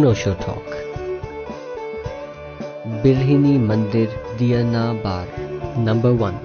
नोशो talk बिरहिनी मंदिर दियना बार number one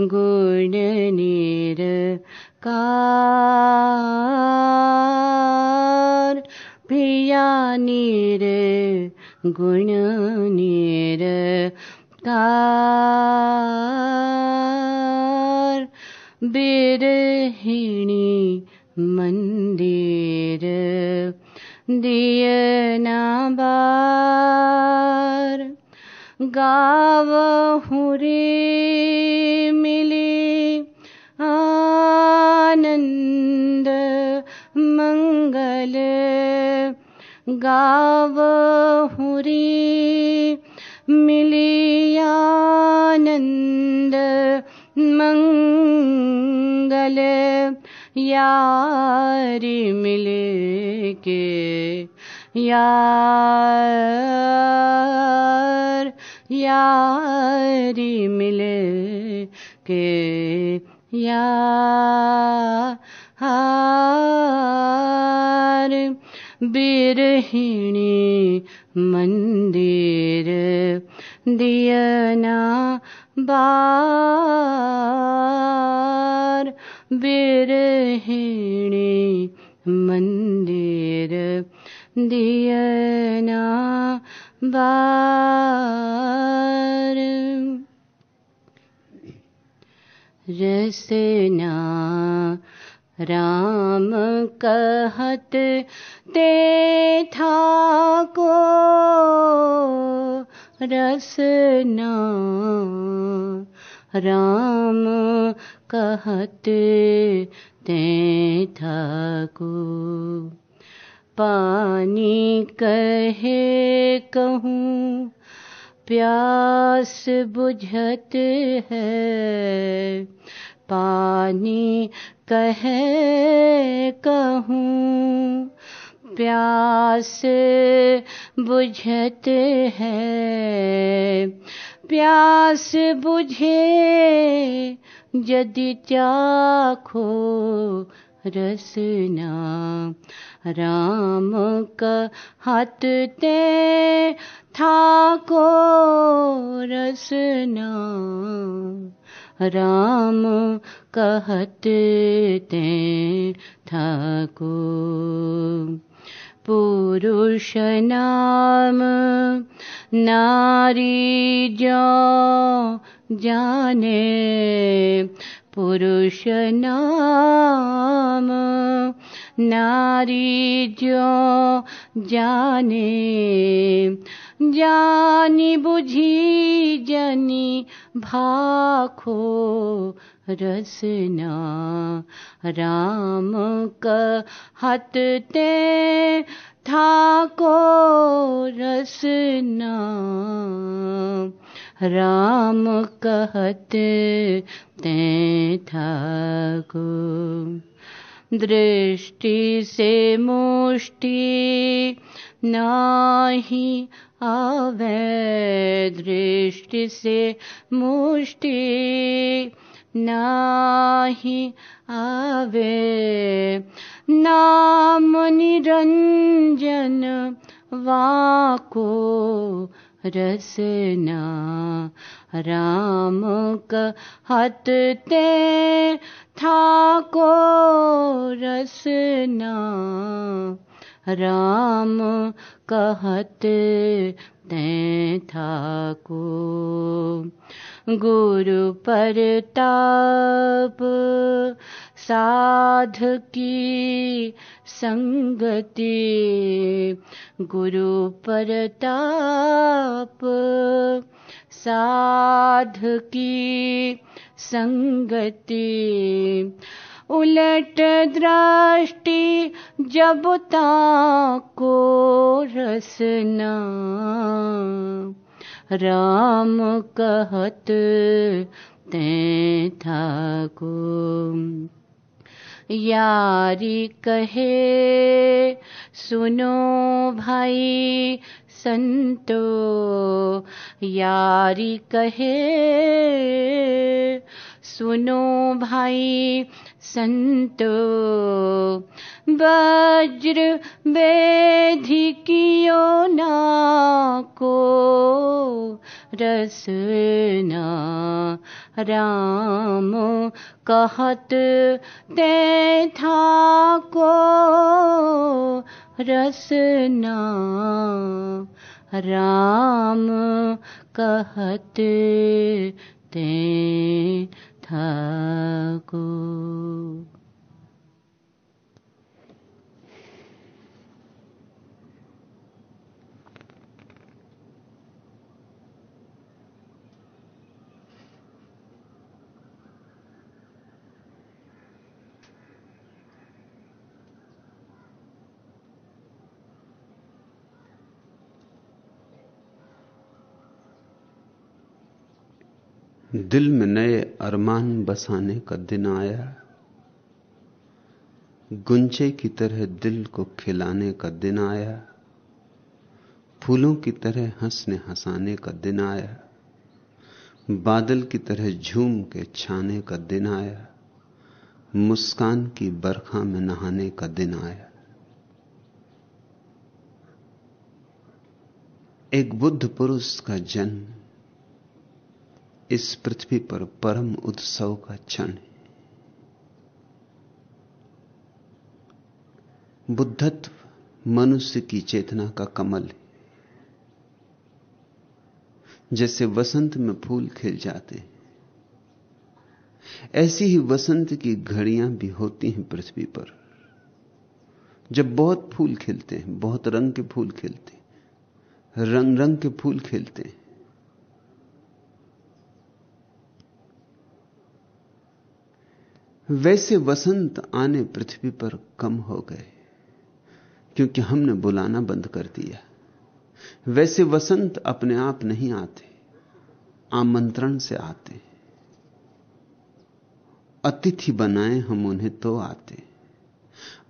निर्गुण निर कार पिया निर गुण निर कार बिरहिणी मंदिर दियना बार। गाव गाव हुरी मिली आनंद मंगल यारी मिले के यार यारी मिले के यार बिरहिणी मंदिर दियना बार। बिरहिणी मंदिर दियना बार। रसना राम कहत ते था को रसना राम कहत ते था पानी कहे कहूँ, प्यास बुझत है। पानी कहे कहूँ, प्यास बुझत है। प्यास बुझे यदि चाखो रसना, राम का हाथ ते था को रसना। राम कहत ते ठाको पुरुष नाम नारी जो जाने पुरुष नाम नारी जो जाने जानी बुझी जनी भाखो रसना। राम कहते ठाको रसना। राम कहते ते ठाको। दृष्टि से मुष्टि नाही आवे दृष्टि से मुष्टि नाही आवे। नाम निरंजन वाको रसना। राम कहते ठाको रसना राम कहते ते ठाको गुरु परताप साध की संगति। गुरु परताप साध की संगति। उलट दृष्टि जब ताको रसना। राम कहत ते ठाको यारी कहे, सुनो भाई संतो। यारी कहे, सुनो भाई संतो। वज्र वेधि कियो ना को रसना राम कहत ते था को रसना राम कहत ते था दिल में नए अरमान बसाने का दिन आया गुंजे की तरह दिल को खिलाने का दिन आया फूलों की तरह हंसने हंसाने का दिन आया बादल की तरह झूम के छाने का दिन आया मुस्कान की बरखा में नहाने का दिन आया एक बुद्ध पुरुष का जन्म इस पृथ्वी पर परम उत्सव का क्षण है। बुद्धत्व मनुष्य की चेतना का कमल है, जैसे वसंत में फूल खिल जाते ऐसी ही वसंत की घड़ियाँ भी होती हैं पृथ्वी पर। जब बहुत फूल खिलते हैं, बहुत रंग के फूल खिलते हैं रंग रंग के फूल खिलते हैं वैसे वसंत आने पृथ्वी पर कम हो गए, क्योंकि हमने बुलाना बंद कर दिया। वैसे वसंत अपने आप नहीं आते, आमंत्रण से आते। अतिथि बनाए हम उन्हें तो आते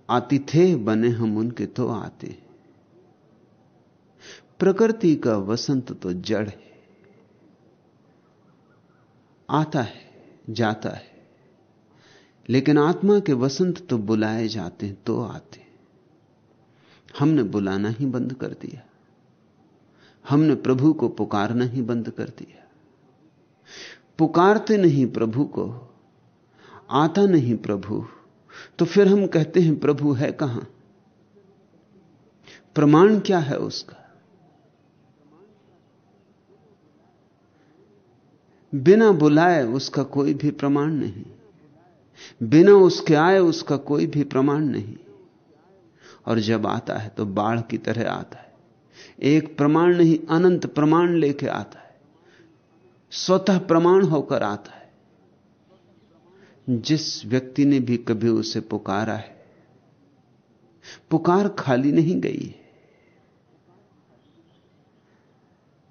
आतिथे बने हम उनके तो आते। प्रकृति का वसंत तो जड़ है, आता है, जाता है। लेकिन आत्मा के वसंत तो बुलाए जाते हैं तो आते हमने बुलाना ही बंद कर दिया। हमने प्रभु को पुकारना ही बंद कर दिया। पुकारते नहीं प्रभु को, आता नहीं प्रभु तो फिर हम कहते हैं, प्रभु है कहाँ? प्रमाण क्या है उसका? बिना बुलाए उसका कोई भी प्रमाण नहीं। बिना उसके आए उसका कोई भी प्रमाण नहीं। और जब आता है तो बाढ़ की तरह आता है। एक प्रमाण नहीं, अनंत प्रमाण लेके आता है। स्वतः प्रमाण होकर आता है। जिस व्यक्ति ने भी कभी उसे पुकारा है, पुकार खाली नहीं गई है।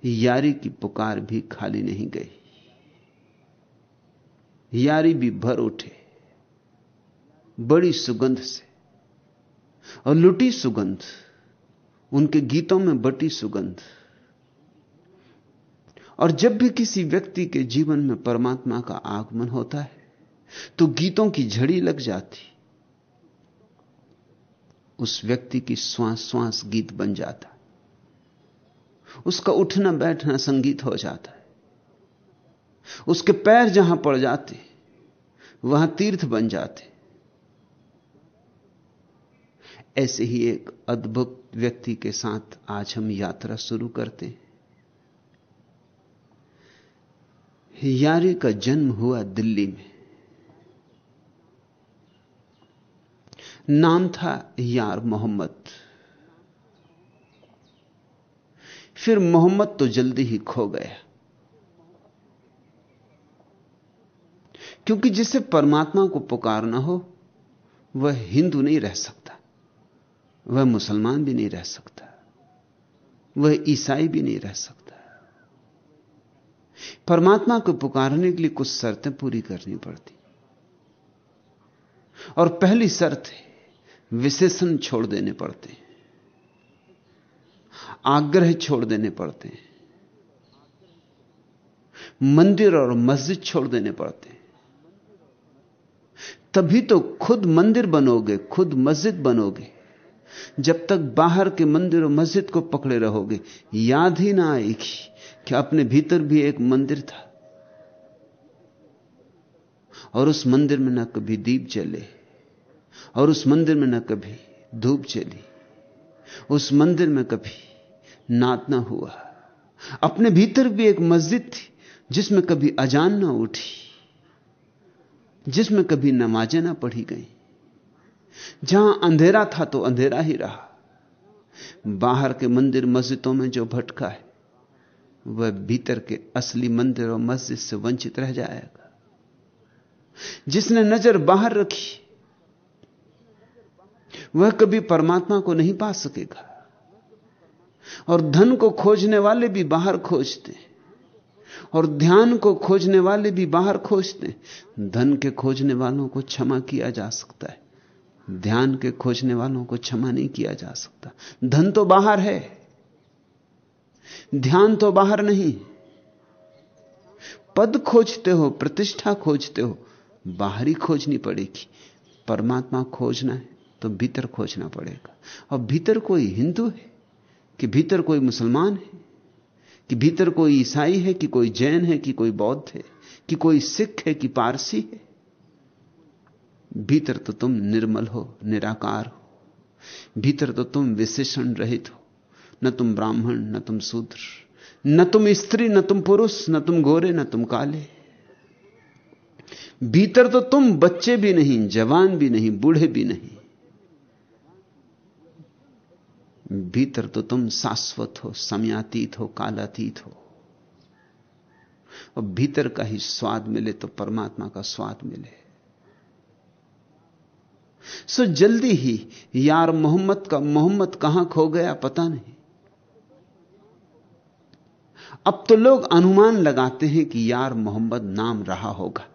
यारी की पुकार भी खाली नहीं गई। यारी भी भर उठे। बड़ी सुगंध से और लुटी सुगंध, उनके गीतों में बटी सुगंध। और जब भी किसी व्यक्ति के जीवन में परमात्मा का आगमन होता है तो गीतों की झड़ी लग जाती, उस व्यक्ति की श्वास श्वास गीत बन जाता, उसका उठना बैठना संगीत हो जाता है, उसके पैर जहाँ पड़ जाते, वहाँ तीर्थ बन जाते। ऐसे ही एक अद्भुत व्यक्ति के साथ आज हम यात्रा शुरू करते हैं। यारी का जन्म हुआ दिल्ली में। नाम था यार मोहम्मद। फिर मोहम्मद तो जल्दी ही खो गया। क्योंकि जिसे परमात्मा को पुकारना हो, वह हिंदू नहीं रह सकता। वह मुसलमान भी नहीं रह सकता। वह ईसाई भी नहीं रह सकता। परमात्मा को पुकारने के लिए कुछ शर्तें पूरी करनी पड़ती। और पहली शर्त है, विशेषण छोड़ देने पड़ते हैं। आग्रह छोड़ देने पड़ते हैं। मंदिर और मस्जिद छोड़ देने पड़ते हैं। तभी तो खुद मंदिर बनोगे, खुद मस्जिद बनोगे। जब तक बाहर के मंदिर और मस्जिद को पकड़े रहोगे। याद ही ना आएगी कि अपने भीतर भी एक मंदिर था। और उस मंदिर में ना कभी दीप जले, और उस मंदिर में ना कभी धूप चली उस मंदिर में कभी नात ना हुआ। अपने भीतर भी एक मस्जिद थी, जिसमें कभी अजान ना उठी, जिसमें कभी नमाजें ना पढ़ी गई। जहाँ अंधेरा था तो अंधेरा ही रहा। बाहर के मंदिर मस्जिदों में जो भटका है, वह भीतर के असली मंदिर और मस्जिद से वंचित रह जाएगा। जिसने नज़र बाहर रखी, वह कभी परमात्मा को नहीं पा सकेगा। और धन को खोजने वाले भी बाहर खोजते और ध्यान को खोजने वाले भी बाहर खोजते धन के खोजने वालों को क्षमा किया जा सकता है। ध्यान के खोजने वालों को क्षमा नहीं किया जा सकता। धन तो बाहर है। ध्यान तो बाहर नहीं। पद खोजते हो, प्रतिष्ठा खोजते हो, बाहरी खोजनी पड़ेगी। परमात्मा खोजना है तो भीतर खोजना पड़ेगा। और भीतर कोई हिंदू है, कि भीतर कोई मुसलमान है, कि भीतर कोई ईसाई है, कि कोई जैन है, कि कोई बौद्ध है, कि कोई सिख है, कि पारसी है भीतर तो तुम निर्मल हो, निराकार हो। भीतर तो तुम विशेषण रहित हो। न तुम ब्राह्मण, न तुम शूद्र। न तुम स्त्री, न तुम पुरुष, न तुम गोरे, न तुम काले। भीतर तो तुम बच्चे भी नहीं, जवान भी नहीं, बूढ़े भी नहीं। भीतर तो तुम शाश्वत हो, समयातीत हो, कालातीत हो। और भीतर का ही स्वाद मिले तो परमात्मा का स्वाद मिले। सो जल्दी ही यार मोहम्मद का, मोहम्मद कहाँ खो गया पता नहीं। अब तो लोग अनुमान लगाते हैं कि यार मोहम्मद नाम रहा होगा।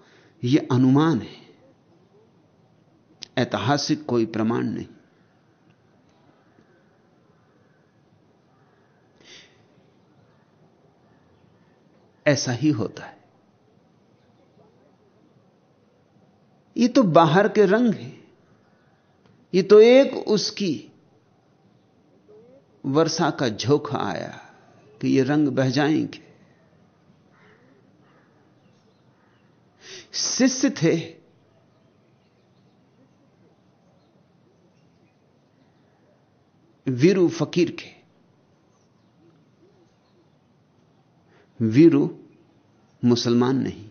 यह अनुमान है। ऐतिहासिक कोई प्रमाण नहीं। ऐसा ही होता है। ये तो बाहर के रंग है। ये तो एक उसकी वर्षा का झोंका आया कि ये रंग बह जाएँगे। शिष्य थे। वीरू फकीर के। वीरू मुसलमान नहीं।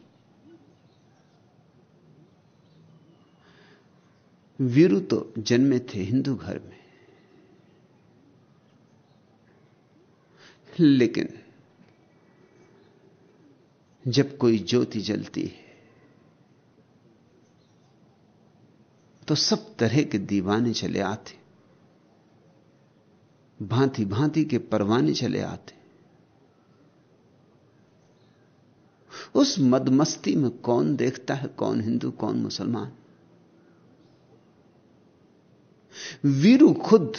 वीरू तो जन्मे थे हिंदू घर में। लेकिन जब कोई ज्योति जलती है तो सब तरह के दीवाने चले आते। भांति भांति के परवाने चले आते। उस मदमस्ती में कौन देखता है, कौन हिंदू, कौन मुसलमान? वीरू खुद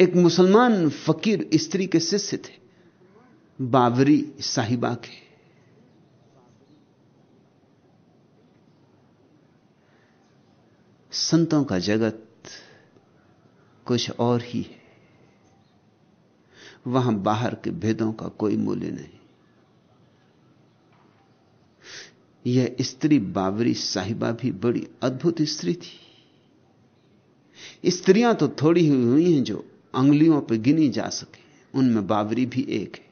एक मुसलमान फकीर स्त्री के शिष्य थे। बाबरी साहिबा के। संतों का जगत कुछ और ही है। वहाँ बाहर के भेदों का कोई मूल्य नहीं। यह स्त्री बाबरी साहिबा भी बड़ी अद्भुत स्त्री थी। स्त्रियाँ तो थोड़ी ही हुई हैं जो अंगुलियों पर गिनी जा सके। उनमें बाबरी भी एक है।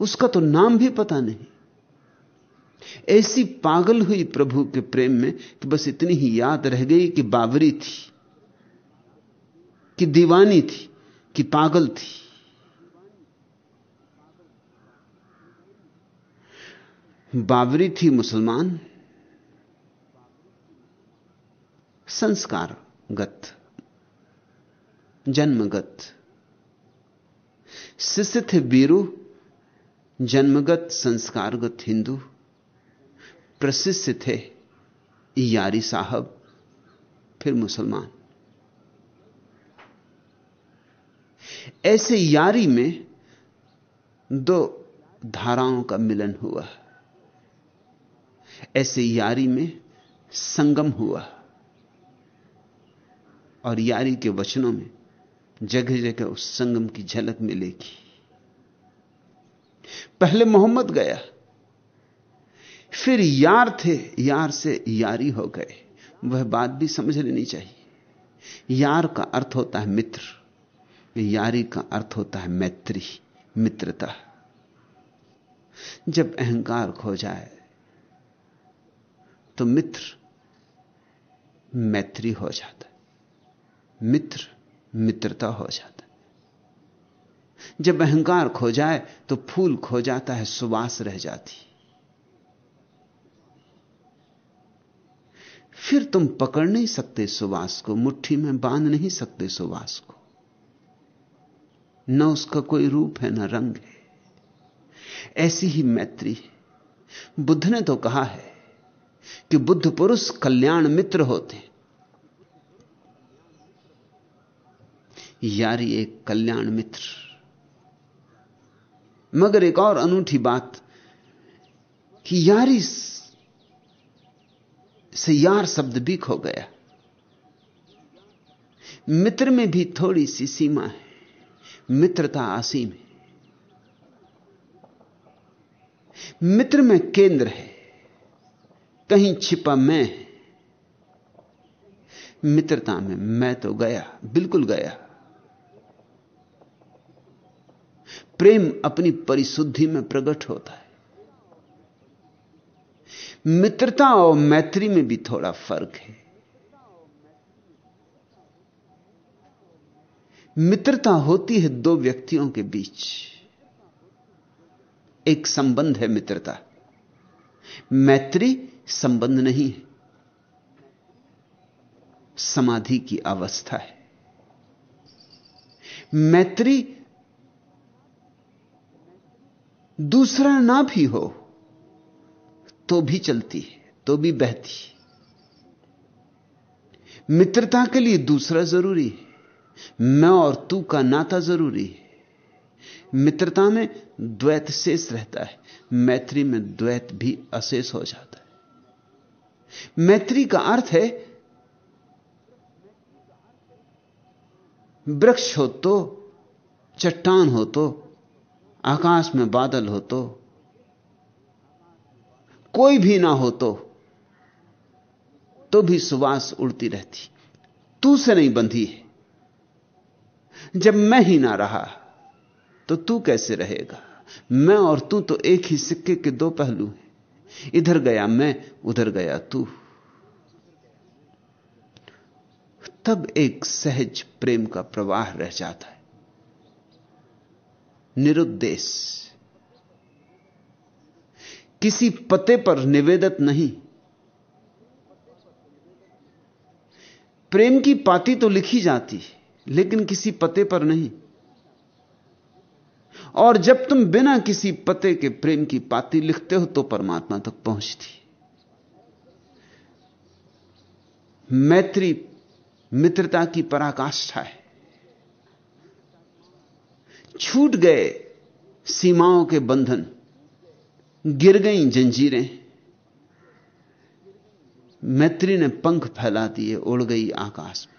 उसका तो नाम भी पता नहीं। ऐसी पागल हुई प्रभु के प्रेम में कि बस इतनी ही याद रह गई कि बाबरी थी, कि दीवानी थी, कि पागल थी। बाबरी थी मुसलमान। संस्कारगत जन्मगत। थे बीरू, जन्मगत संस्कारगत हिंदू। प्रशिष्य थे यारी साहब, फिर मुसलमान। ऐसे यारी में दो धाराओं का मिलन हुआ। ऐसे यारी में संगम हुआ। और यारी के वचनों में जगह जगह उस संगम की झलक मिलेगी। पहले मोहम्मद गया, फिर यार थे, यार से यारी हो गए। वह बात भी समझ लेनी चाहिए। यार का अर्थ होता है मित्र, यारी का अर्थ होता है मैत्री, मित्रता। जब अहंकार खो जाए तो मित्र मैत्री हो जाता मित्र, मित्रता हो जाता है। जब अहंकार खो जाए तो फूल खो जाता है, सुवास रह जाती फिर तुम पकड़ नहीं सकते सुवास को, मुट्ठी में बाँध नहीं सकते सुवास को। न उसका कोई रूप है, न रंग है। ऐसी ही मैत्री बुद्ध ने तो कहा है कि बुद्ध पुरुष कल्याण मित्र होते यारी एक कल्याण मित्र। मगर एक और अनूठी बात कि यारी से यार शब्द भी खो गया। मित्र में भी थोड़ी सी सीमा है, मित्रता असीम है। मित्र में केंद्र है, कहीं छिपा मैं है। मित्रता में मैं तो गया, बिल्कुल गया। प्रेम अपनी परिशुद्धि में प्रकट होता है। मित्रता और मैत्री में भी थोड़ा फ़र्क है। मित्रता होती है दो व्यक्तियों के बीच। एक संबंध है मित्रता। मैत्री संबंध नहीं है। समाधि की अवस्था है। मैत्री दूसरा ना भी हो तो भी चलती है तो भी बहती है। मित्रता के लिए दूसरा ज़रूरी है, मैं और तू का नाता ज़रूरी है। मित्रता में द्वैत शेष रहता है, मैत्री में द्वैत भी अशेष हो जाता है। मैत्री का अर्थ है, वृक्ष हो तो चट्टान हो तो आकाश में बादल हो तो कोई भी ना हो तो तो भी सुवास उड़ती रहती। तू से नहीं बंधी है। जब मैं ही ना रहा तो तू कैसे रहेगा? मैं और तू तो एक ही सिक्के के दो पहलू हैं। इधर गया मैं, उधर गया तू। तब एक सहज प्रेम का प्रवाह रह जाता है। निरुद्देश। किसी पते पर निवेदित नहीं। प्रेम की पाती तो लिखी जाती, लेकिन किसी पते पर नहीं। और जब तुम बिना किसी पते के प्रेम की पाती लिखते हो तो परमात्मा तक पहुँचती। मैत्री, मित्रता की पराकाष्ठा है। छूट गए सीमाओं के बंधन, गिर गई जंजीरें। मैत्री ने पंख फैला दिए, उड़ गई आकाश में।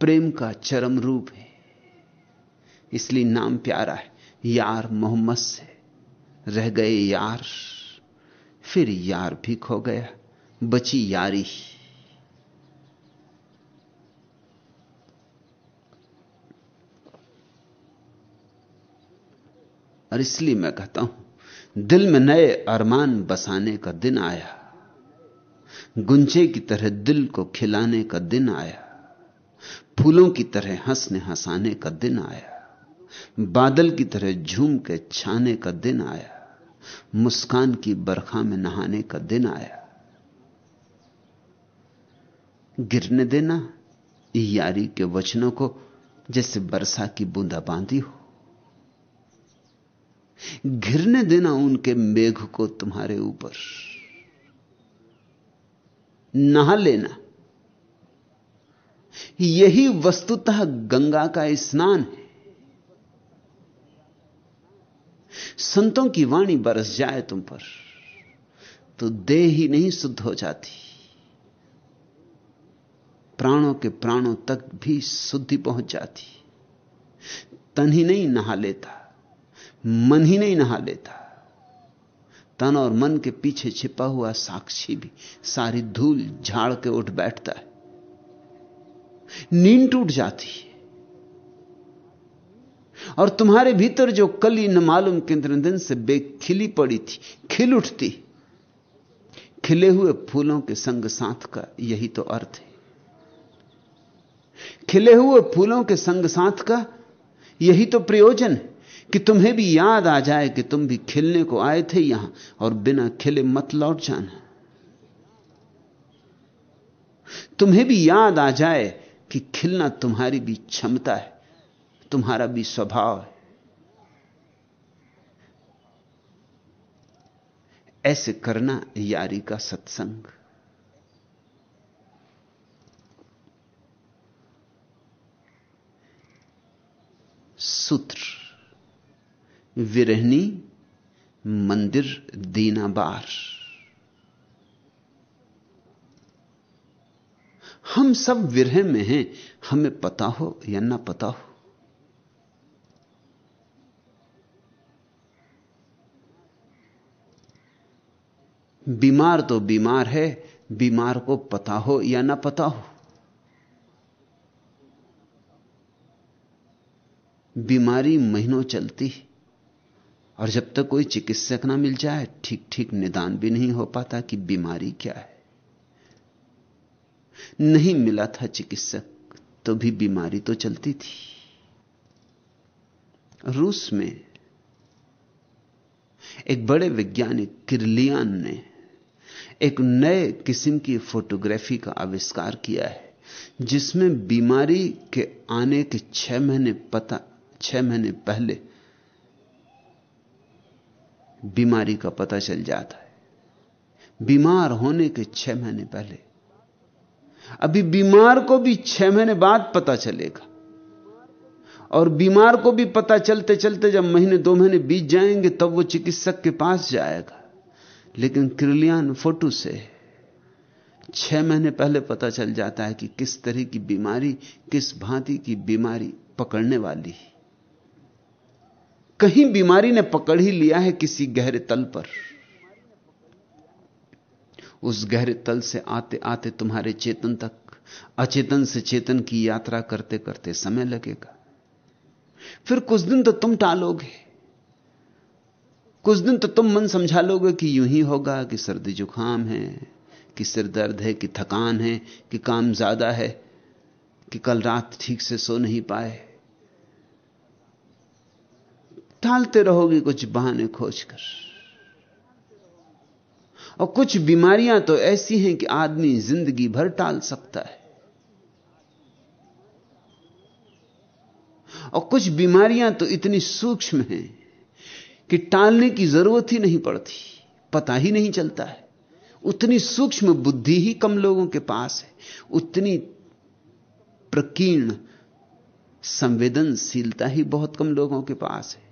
प्रेम का चरम रूप है, इसलिए नाम प्यारा है। यार मोहम्मद से रह गए यार, फिर यार भी खो गया, बची यारी। और इसलिए मैं कहता हूँ, दिल में नए अरमान बसाने का दिन आया, गुंजे की तरह दिल को खिलाने का दिन आया, फूलों की तरह हंसने हंसाने का दिन आया, बादल की तरह झूम के छाने का दिन आया, मुस्कान की बरखा में नहाने का दिन आया। गिरने देना, यारी के वचनों को जैसे बरसा की बूंदा बांधी हो। घिरने देना उनके मेघ को तुम्हारे ऊपर। नहा लेना। यही वस्तुतः गंगा का स्नान है। संतों की वाणी बरस जाए तुम पर तो देह ही नहीं शुद्ध हो जाती। प्राणों के प्राणों तक भी शुद्धि पहुँच जाती। तन ही नहीं नहा लेता। मन ही नहीं नहा लेता। तन और मन के पीछे छिपा हुआ साक्षी भी सारी धूल झाड़ के उठ बैठता है। नींद टूट जाती है। और तुम्हारे भीतर जो कली न मालूम कितने दिन से बेखिली पड़ी थी, खिल उठती। खिले हुए फूलों के संग साथ का यही तो अर्थ है। खिले हुए फूलों के संग साथ का यही तो प्रयोजन है। कि तुम्हें भी याद आ जाए कि तुम भी खिलने को आए थे यहाँ और बिना खिले मत लौट जाना। तुम्हें भी याद आ जाए कि खिलना तुम्हारी भी क्षमता है, तुम्हारा भी स्वभाव है। ऐसे करना यारी का सत्संग। सूत्र। विरहनी मंदिर दीनाबार। हम सब विरह में हैं, हमें पता हो या ना पता हो। बीमार तो बीमार है, बीमार को पता हो या ना पता हो। बीमारी महीनों चलती और जब तक कोई चिकित्सक ना मिल जाए ठीक ठीक निदान भी नहीं हो पाता कि बीमारी क्या है। नहीं मिला था चिकित्सक तो भी बीमारी तो चलती थी। रूस में एक बड़े वैज्ञानिक किरलियान ने एक नए किस्म की फोटोग्राफी का आविष्कार किया है, जिसमें बीमारी के आने के छह महीने पता, छह महीने पहले बीमारी का पता चल जाता है। बीमार होने के छह महीने पहले। अभी बीमार को भी छह महीने बाद पता चलेगा। और बीमार को भी पता चलते चलते जब महीने दो महीने बीत जाएँगे, तब वो चिकित्सक के पास जाएगा। लेकिन क्रिलियान फ़ोटो से छह महीने पहले पता चल जाता है कि किस तरह की बीमारी, किस भांति की बीमारी पकड़ने वाली है। कहीं बीमारी ने पकड़ ही लिया है किसी गहरे तल पर। उस गहरे तल से आते आते तुम्हारे चेतन तक, अचेतन से चेतन की यात्रा करते करते समय लगेगा। फिर कुछ दिन तो तुम टालोगे। कुछ दिन तो तुम मन समझा लोगे कि यूँ ही होगा कि सर्दी जुकाम है, कि सिर दर्द है, कि थकान है, कि काम ज़्यादा है, कि कल रात ठीक से सो नहीं पाए। टालते रहोगे कुछ बहाने खोजकर। और कुछ बीमारियाँ तो ऐसी हैं कि आदमी ज़िंदगी भर टाल सकता है। और कुछ बीमारियाँ तो इतनी सूक्ष्म हैं कि टालने की ज़रूरत ही नहीं पड़ती, पता ही नहीं चलता है। उतनी सूक्ष्म बुद्धि ही कम लोगों के पास है। उतनी प्रकीर्ण संवेदनशीलता ही बहुत कम लोगों के पास है।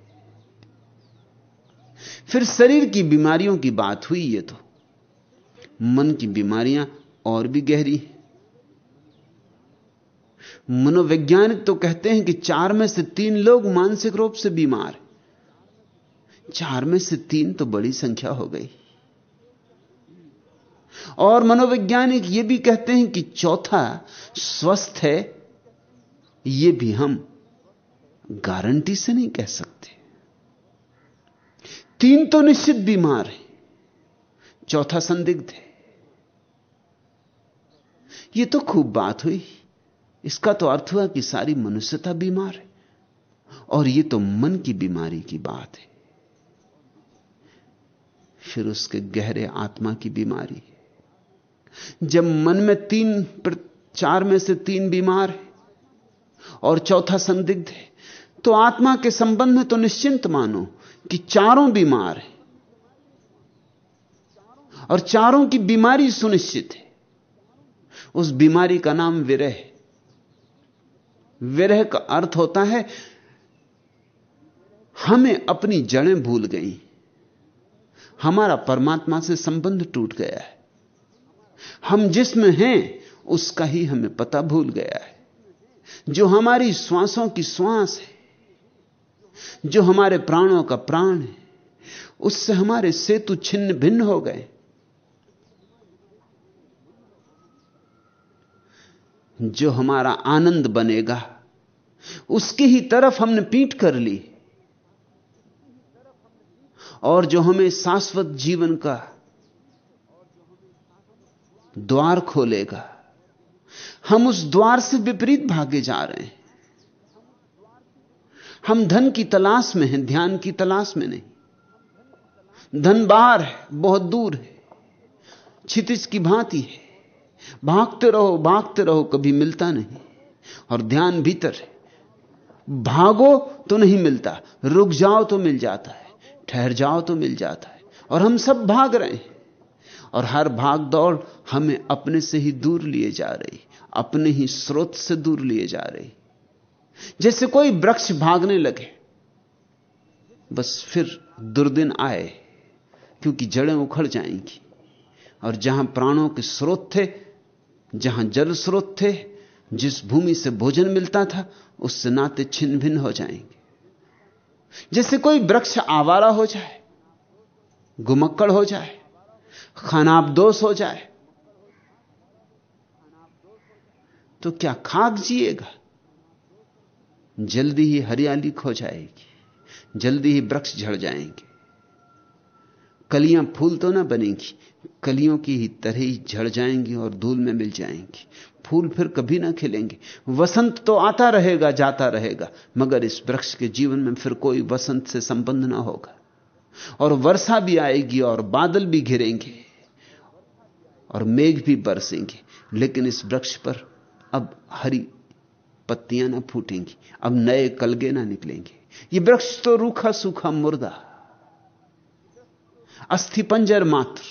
फिर शरीर की बीमारियों की बात हुई ये तो। मन की बीमारियाँ और भी गहरी हैं। मनोवैज्ञानिक तो कहते हैं कि चार में से तीन लोग मानसिक रूप से बीमार चार में से तीन तो बड़ी संख्या हो गई। और मनोवैज्ञानिक यह भी कहते हैं कि चौथा स्वस्थ है यह भी हम गारंटी से नहीं कह सकते। तीन तो निश्चित बीमार है। चौथा संदिग्ध है। यह तो खूब बात हुई। इसका तो अर्थ हुआ कि सारी मनुष्यता बीमार है। और यह तो मन की बीमारी की बात है। फिर उसके गहरे आत्मा की बीमारी जब मन में तीन चार में से तीन बीमार है और चौथा संदिग्ध है तो आत्मा के संबंध में तो निश्चिंत मानो कि चारों बीमार हैं। और चारों की बीमारी सुनिश्चित है। उस बीमारी का नाम विरह विरह का अर्थ होता है, हमें अपनी जड़ें भूल गई। हमारा परमात्मा से संबंध टूट गया है। हम जिसमें हैं, उसका ही हमें पता भूल गया है। जो हमारी श्वासों की श्वास है जो हमारे प्राणों का प्राण है, उससे हमारे सेतु छिन्न भिन्न हो गए। जो हमारा आनंद बनेगा, उसकी ही तरफ़ हमने पीठ कर ली। और जो हमें शाश्वत जीवन का द्वार खोलेगा, हम उस द्वार से विपरीत भागे जा रहे हैं। हम धन की तलाश में हैं, ध्यान की तलाश में नहीं। धन बाहर है, बहुत दूर है। छितिज की भांति है। भागते रहो भागते रहो, कभी मिलता नहीं। और ध्यान भीतर है। भागो तो नहीं मिलता, रुक जाओ तो मिल जाता है, ठहर जाओ तो मिल जाता है। और हम सब भाग रहे हैं। और हर भाग दौड़ हमें अपने से ही दूर लिए जा रही, अपने ही स्रोत से दूर लिए जा रही। जैसे कोई वृक्ष भागने लगे। बस फिर दुर्दिन आए, क्योंकि जड़ें उखड़ जाएँगी। और जहाँ प्राणों के स्रोत थे, जहाँ जल स्रोत थे, जिस भूमि से भोजन मिलता था, उससे नाते छिन्न भिन्न हो जाएँगे। जैसे कोई वृक्ष आवारा हो जाए, गुमक्कड़ हो जाए खानाबदोष हो जाए तो क्या खाक जिएगा? जल्दी ही हरियाली खो जाएगी, जल्दी ही वृक्ष झड़ जाएँगे। कलियाँ फूल तो ना बनेंगी, कलियों की ही तरह ही झड़ जाएँगी और धूल में मिल जाएँगी। फूल फिर कभी ना खिलेंगे। वसंत तो आता रहेगा, जाता रहेगा, मगर इस वृक्ष के जीवन में फिर कोई वसंत से संबंध ना होगा। और वर्षा भी आएगी और बादल भी घिरेंगे और मेघ भी बरसेंगे, लेकिन इस वृक्ष पर अब हरी पत्तियाँ ना फूटेंगी, अब नए कलगे ना निकलेंगे। ये वृक्ष तो रूखा सूखा मुर्दा। अस्थि पंजर मात्र।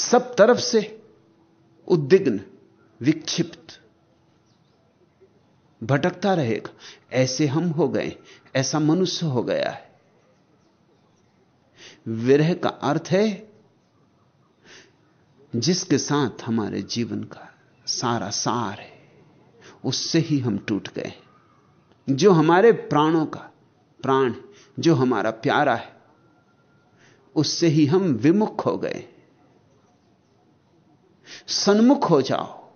सब तरफ़ से उद्विग्न, विक्षिप्त। भटकता रहेगा। ऐसे हम हो गए, ऐसा मनुष्य हो गया है। विरह का अर्थ है, जिसके साथ हमारे जीवन का सारा सार है। उससे ही हम टूट गए जो हमारे प्राणों का प्राण जो हमारा प्यारा है, उससे ही हम विमुख हो गए सन्मुख हो जाओ।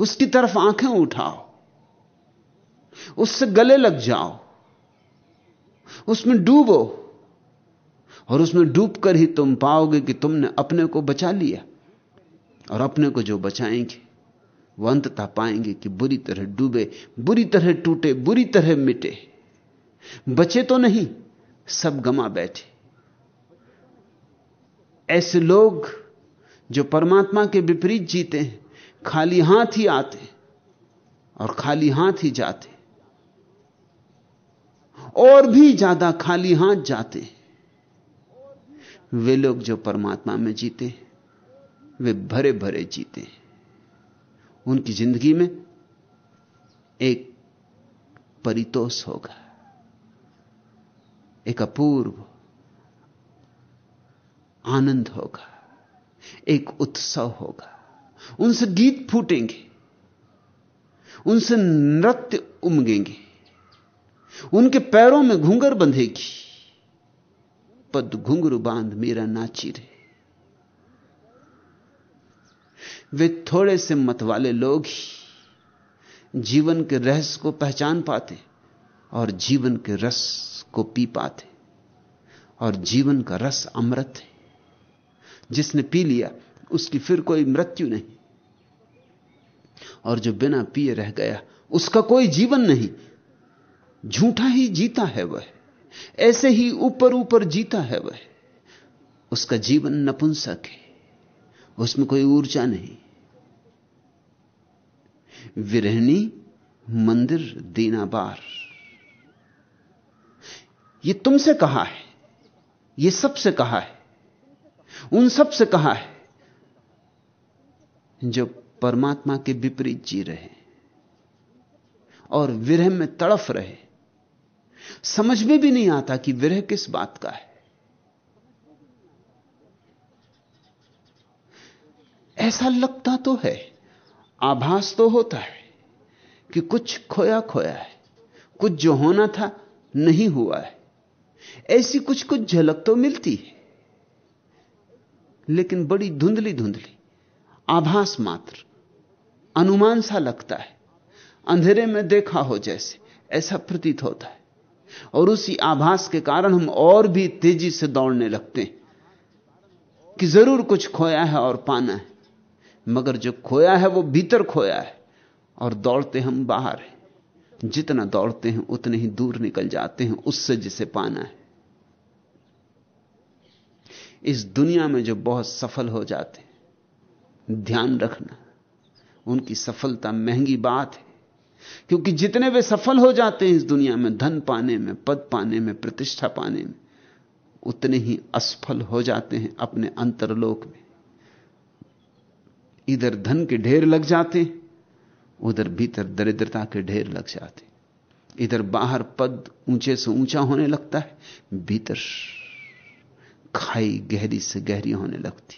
उसकी तरफ़ आँखें उठाओ। उससे गले लग जाओ। उसमें डूबो। और उसमें डूबकर ही तुम पाओगे कि तुमने अपने को बचा लिया। और अपने को जो बचाएँगे वो अंततः पाएँगे कि बुरी तरह डूबे, बुरी तरह टूटे, बुरी तरह मिटे। बचे तो नहीं, सब गमा बैठे। ऐसे लोग जो परमात्मा के विपरीत जीते हैं, खाली हाथ ही आते और खाली हाथ ही जाते और भी ज़्यादा खाली हाथ जाते वे लोग जो परमात्मा में जीते वे भरे भरे जीते उनकी ज़िंदगी में एक परितोष होगा, एक अपूर्व आनंद होगा, एक उत्सव होगा। उनसे गीत फूटेंगे, उनसे नृत्य उमगेंगे, उनके पैरों में घूंगर बंधेगी। पद घुंघरू बाँध मेरा नाची रहे वे थोड़े से मत वाले लोग ही जीवन के रहस्य को पहचान पाते और जीवन के रस को पी पाते और जीवन का रस अमृत है। जिसने पी लिया, उसकी फिर कोई मृत्यु नहीं। और जो बिना पिए रह गया, उसका कोई जीवन नहीं। झूठा ही जीता है वह। ऐसे ही ऊपर ऊपर जीता है वह। उसका जीवन नपुंसक है। उसमें कोई ऊर्जा नहीं। विरहनी मंदिर दीनाबार ये तुमसे कहा है। ये सबसे कहा है। उन सबसे कहा है जो परमात्मा के विपरीत जी रहे और विरह में तड़फ रहे। समझ में भी नहीं आता कि विरह किस बात का है। ऐसा लगता तो है, आभास तो होता है कि कुछ खोया खोया है, कुछ जो होना था नहीं हुआ है। ऐसी कुछ कुछ झलक तो मिलती है, लेकिन बड़ी धुंधली धुंधली, आभास मात्र, अनुमान सा लगता है, अंधेरे में देखा हो जैसे, ऐसा प्रतीत होता है। और उसी आभास के कारण हम और भी तेज़ी से दौड़ने लगते हैं कि ज़रूर कुछ खोया है और पाना है। मगर जो खोया है वो भीतर खोया है। और दौड़ते हम बाहर हैं। जितना दौड़ते हैं, उतने ही दूर निकल जाते हैं, उससे जिसे पाना है। इस दुनिया में जो बहुत सफल हो जाते हैं, ध्यान रखना, उनकी सफलता महँगी बात है। क्योंकि जितने वे सफल हो जाते हैं इस दुनिया में, धन पाने में, पद पाने में, प्रतिष्ठा पाने में, उतने ही असफल हो जाते हैं अपने अंतरलोक में। इधर धन के ढेर लग जाते उधर भीतर दरिद्रता के ढेर लग जाते इधर बाहर पद ऊँचे से ऊँचा होने लगता है, भीतर खाई गहरी से गहरी होने लगती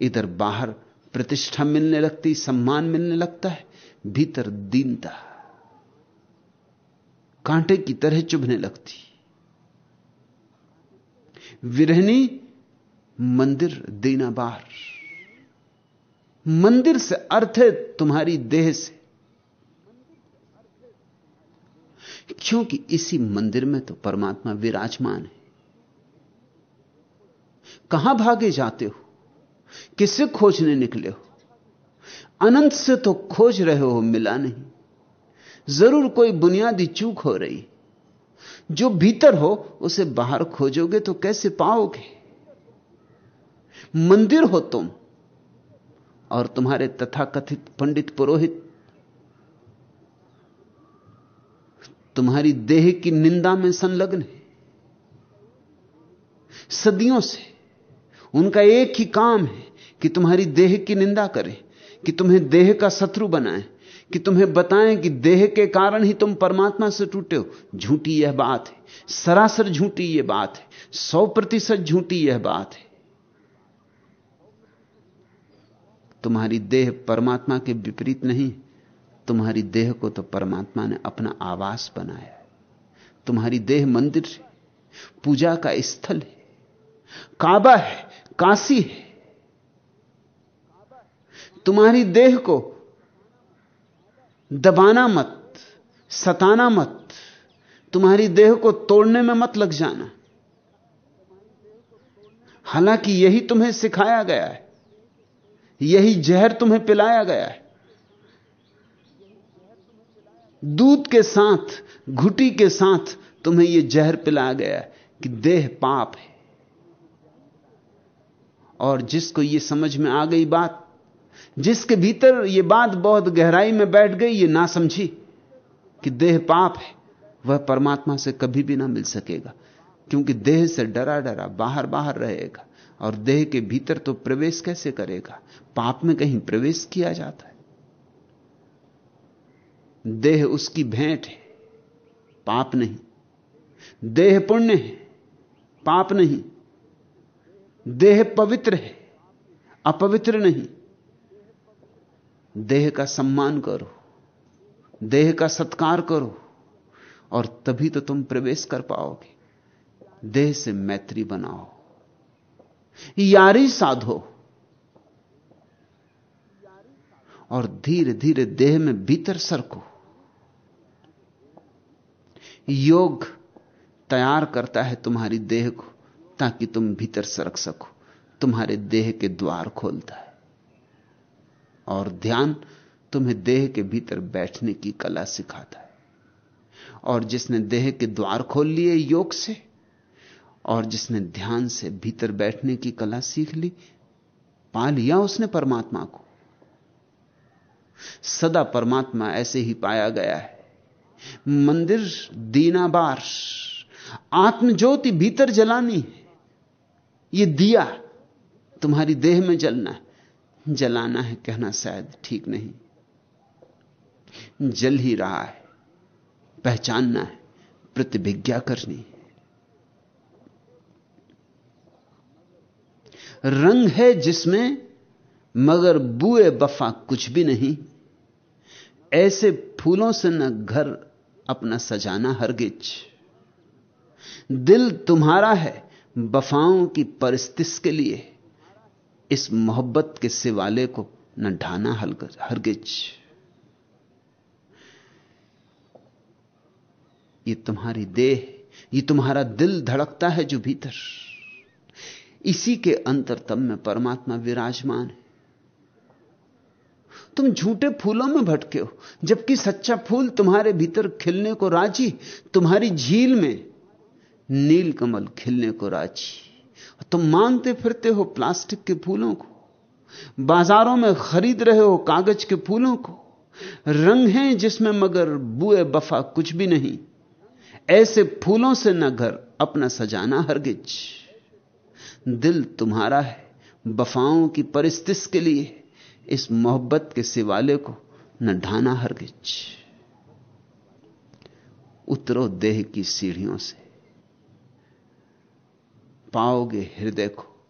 इधर बाहर प्रतिष्ठा मिलने लगती, सम्मान मिलने लगता है, भीतर दीनता कांटे की तरह चुभने लगती विरहनी मंदिर दीना बाहर। मंदिर से अर्थ है तुम्हारी देह से। क्योंकि इसी मंदिर में तो परमात्मा विराजमान है। कहाँ भागे जाते हो? किसे खोजने निकले हो? अनंत से तो खोज रहे हो, मिला नहीं। ज़रूर कोई बुनियादी चूक हो रही जो भीतर हो, उसे बाहर खोजोगे तो कैसे पाओगे? मंदिर हो तुम और तुम्हारे तथाकथित पंडित पुरोहित, तुम्हारी देह की निंदा में संलग्न है। सदियों से उनका एक ही काम है कि तुम्हारी देह की निंदा करें, कि तुम्हें देह का शत्रु बनाएँ, कि तुम्हें बताएँ कि देह के कारण ही तुम परमात्मा से टूटे हो। झूठी यह बात है, सरासर झूठी यह बात है, सौ प्रतिशत झूठी यह बात है। तुम्हारी देह परमात्मा के विपरीत नहीं, तुम्हारी देह को तो परमात्मा ने अपना आवास बनाया तुम्हारी देह मंदिर पूजा का स्थल है, काबा है, काशी है। तुम्हारी देह को दबाना मत, सताना मत, तुम्हारी देह को तोड़ने में मत लग जाना। हालाँकि यही तुम्हें सिखाया गया है यही जहर तुम्हें पिलाया गया है। दूध के साथ, घुटी के साथ तुम्हें यह जहर पिलाया गया कि देह पाप है। और जिसको यह समझ में आ गई बात, जिसके भीतर यह बात बहुत गहराई में बैठ गई, ये ना समझी कि देह पाप है, वह परमात्मा से कभी भी ना मिल सकेगा, क्योंकि देह से डरा डरा बाहर बाहर रहेगा। और देह के भीतर तो प्रवेश कैसे करेगा? पाप में कहीं प्रवेश किया जाता है। देह उसकी भेंट है, पाप नहीं। देह पुण्य है, पाप नहीं। देह पवित्र है, अपवित्र नहीं। देह का सम्मान करो, देह का सत्कार करो, और तभी तो तुम प्रवेश कर पाओगे। देह से मैत्री बनाओ। यारी साधो। और धीरे धीरे देह में भीतर सरको। योग तैयार करता है तुम्हारी देह को, ताकि तुम भीतर सरक सको। तुम्हारे देह के द्वार खोलता है। और ध्यान तुम्हें देह के भीतर बैठने की कला सिखाता है। और जिसने देह के द्वार खोल लिए योग से और जिसने ध्यान से भीतर बैठने की कला सीख ली, पा लिया उसने परमात्मा को। सदा परमात्मा ऐसे ही पाया गया है। मंदिर दीनाबार, आत्मज्योति भीतर जलानी है। यह दिया, तुम्हारी देह में जलना है। जलाना है, कहना शायद ठीक नहीं। जल ही रहा है, पहचानना है, प्रतिभिज्ञा करनी है। रंग है जिसमें, मगर बुए बफा कुछ भी नहीं। ऐसे फूलों से न घर अपना सजाना हरगिज। दिल तुम्हारा है बफाओं की परिस्थिति के लिए। इस मोहब्बत के सिवाले को न ढाना हरगिज। ये तुम्हारी देह, ये तुम्हारा दिल धड़कता है जो भीतर। इसी के अंतरतम में परमात्मा विराजमान है। तुम झूठे फूलों में भटके हो, जबकि सच्चा फूल तुम्हारे भीतर खिलने को राज़ी, तुम्हारी झील में नील कमल खिलने को राज़ी। तुम मांगते फिरते हो प्लास्टिक के फूलों को, बाजारों में खरीद रहे हो कागज़ के फूलों को, रंग हैं जिसमें मगर बुए बफा कुछ भी नहीं, ऐसे फूलों से न घर अपना सजाना हरगिज। दिल तुम्हारा है, बफाओं की परिस्थिति के लिए इस मोहब्बत के सिवाले को न ढाना हरगिज। उतरो देह की सीढ़ियों से। पाओगे हृदय को,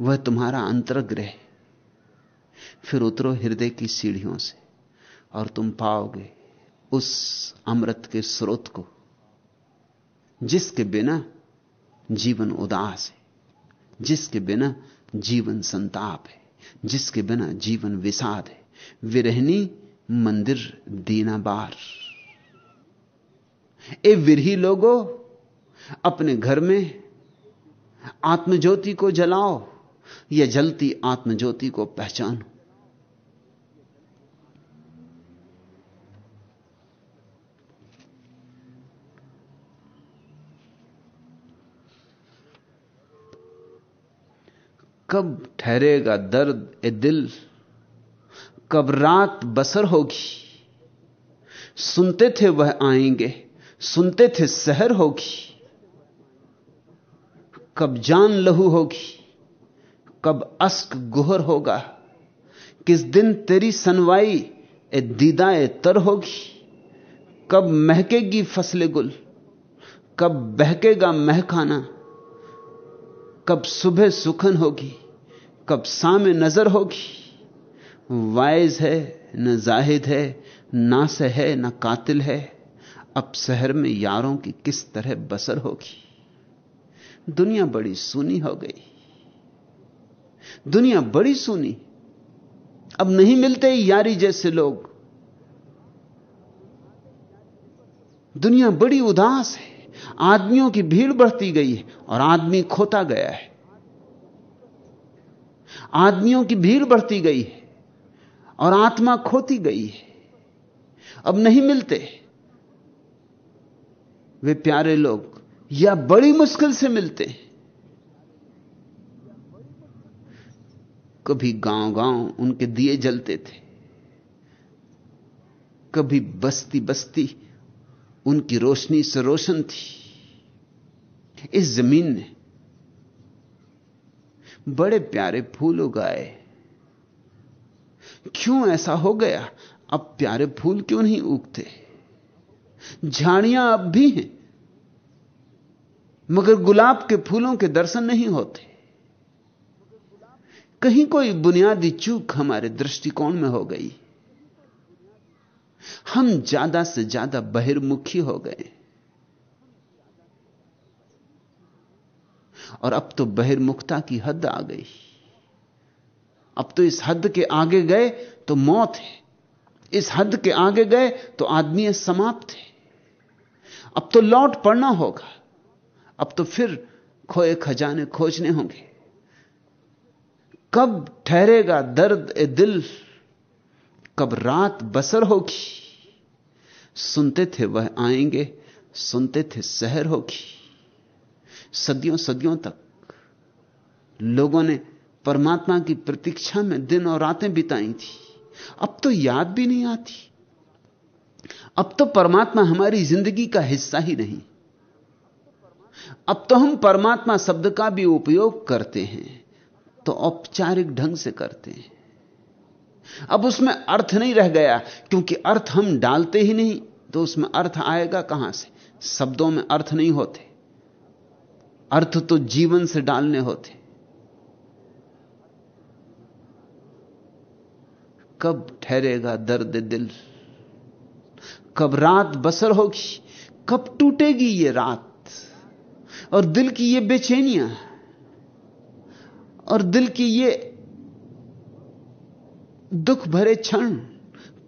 वह तुम्हारा अंतर्ग्रह। फिर उतरो हृदय की सीढ़ियों से और तुम पाओगे उस अमृत के स्रोत को, जिसके बिना जीवन उदास है। जिसके बिना जीवन संताप है, जिसके बिना जीवन विषाद है। विरहनी मंदिर दीना बार ए विरही लोगो, अपने घर में आत्मज्योति को जलाओ, या जलती आत्मज्योति को पहचानो। कब ठहरेगा दर्द ए दिल? कब रात बसर होगी? सुनते थे वह आएँगे, सुनते थे सहर होगी। कब जान लहू होगी, कब अस्क गुहर होगा। किस दिन तेरी सनवाई ए दीदा ए तर होगी? कब महकेगी फसले गुल, कब बहकेगा महखाना कब सुबह सुखन होगी। कब सामे नज़र होगी? वाइज है, न जाहिद है, ना से है, न कातिल है। अब शहर में यारों की किस तरह बसर होगी? दुनिया बड़ी सुनी हो गई। दुनिया बड़ी सुनी। अब नहीं मिलते यारी जैसे लोग। दुनिया बड़ी उदास है। आदमियों की भीड़ बढ़ती गई है और आदमी खोता गया है। आदमियों की भीड़ बढ़ती गई है और आत्मा खोती गई है। अब नहीं मिलते। वे प्यारे लोग या बड़ी मुश्किल से मिलते कभी गाँव गाँव उनके दिए जलते थे। कभी बस्ती बस्ती उनकी रोशनी से रोशन थी। इस ज़मीन ने बड़े प्यारे फूल उगाए क्यों ऐसा हो गया? अब प्यारे फूल क्यों नहीं उगते? झाड़ियाँ अब भी हैं, मगर गुलाब के फूलों के दर्शन नहीं होते। कहीं कोई बुनियादी चूक हमारे दृष्टिकोण में हो गई। हम ज़्यादा से ज़्यादा बहिर्मुखी हो गए। और अब तो बहिर्मुखता की हद आ गई। अब तो इस हद के आगे गए तो मौत है। इस हद के आगे गए तो आदमी समाप्त है। अब तो लौट पड़ना होगा। अब तो फिर खोए खजाने खोजने होंगे। कब ठहरेगा दर्द ए दिल? कब रात बसर होगी? सुनते थे वह आएँगे, सुनते थे शहर होगी। सदियों सदियों तक। लोगों ने परमात्मा की प्रतीक्षा में दिन और रातें बिताई थी। अब तो याद भी नहीं आती। अब तो परमात्मा हमारी ज़िंदगी का हिस्सा ही नहीं। अब तो हम परमात्मा शब्द का भी उपयोग करते हैं तो औपचारिक ढंग से करते हैं। अब उसमें अर्थ नहीं रह गया, क्योंकि अर्थ हम डालते ही नहीं तो उसमें अर्थ आएगा कहाँ से? शब्दों में अर्थ नहीं होते। अर्थ तो जीवन से डालने होते। कब ठहरेगा दर्द दिल? कब रात बसर होगी? कब टूटेगी ये रात? और दिल की ये बेचैनियाँ और दिल की ये दुख भरे क्षण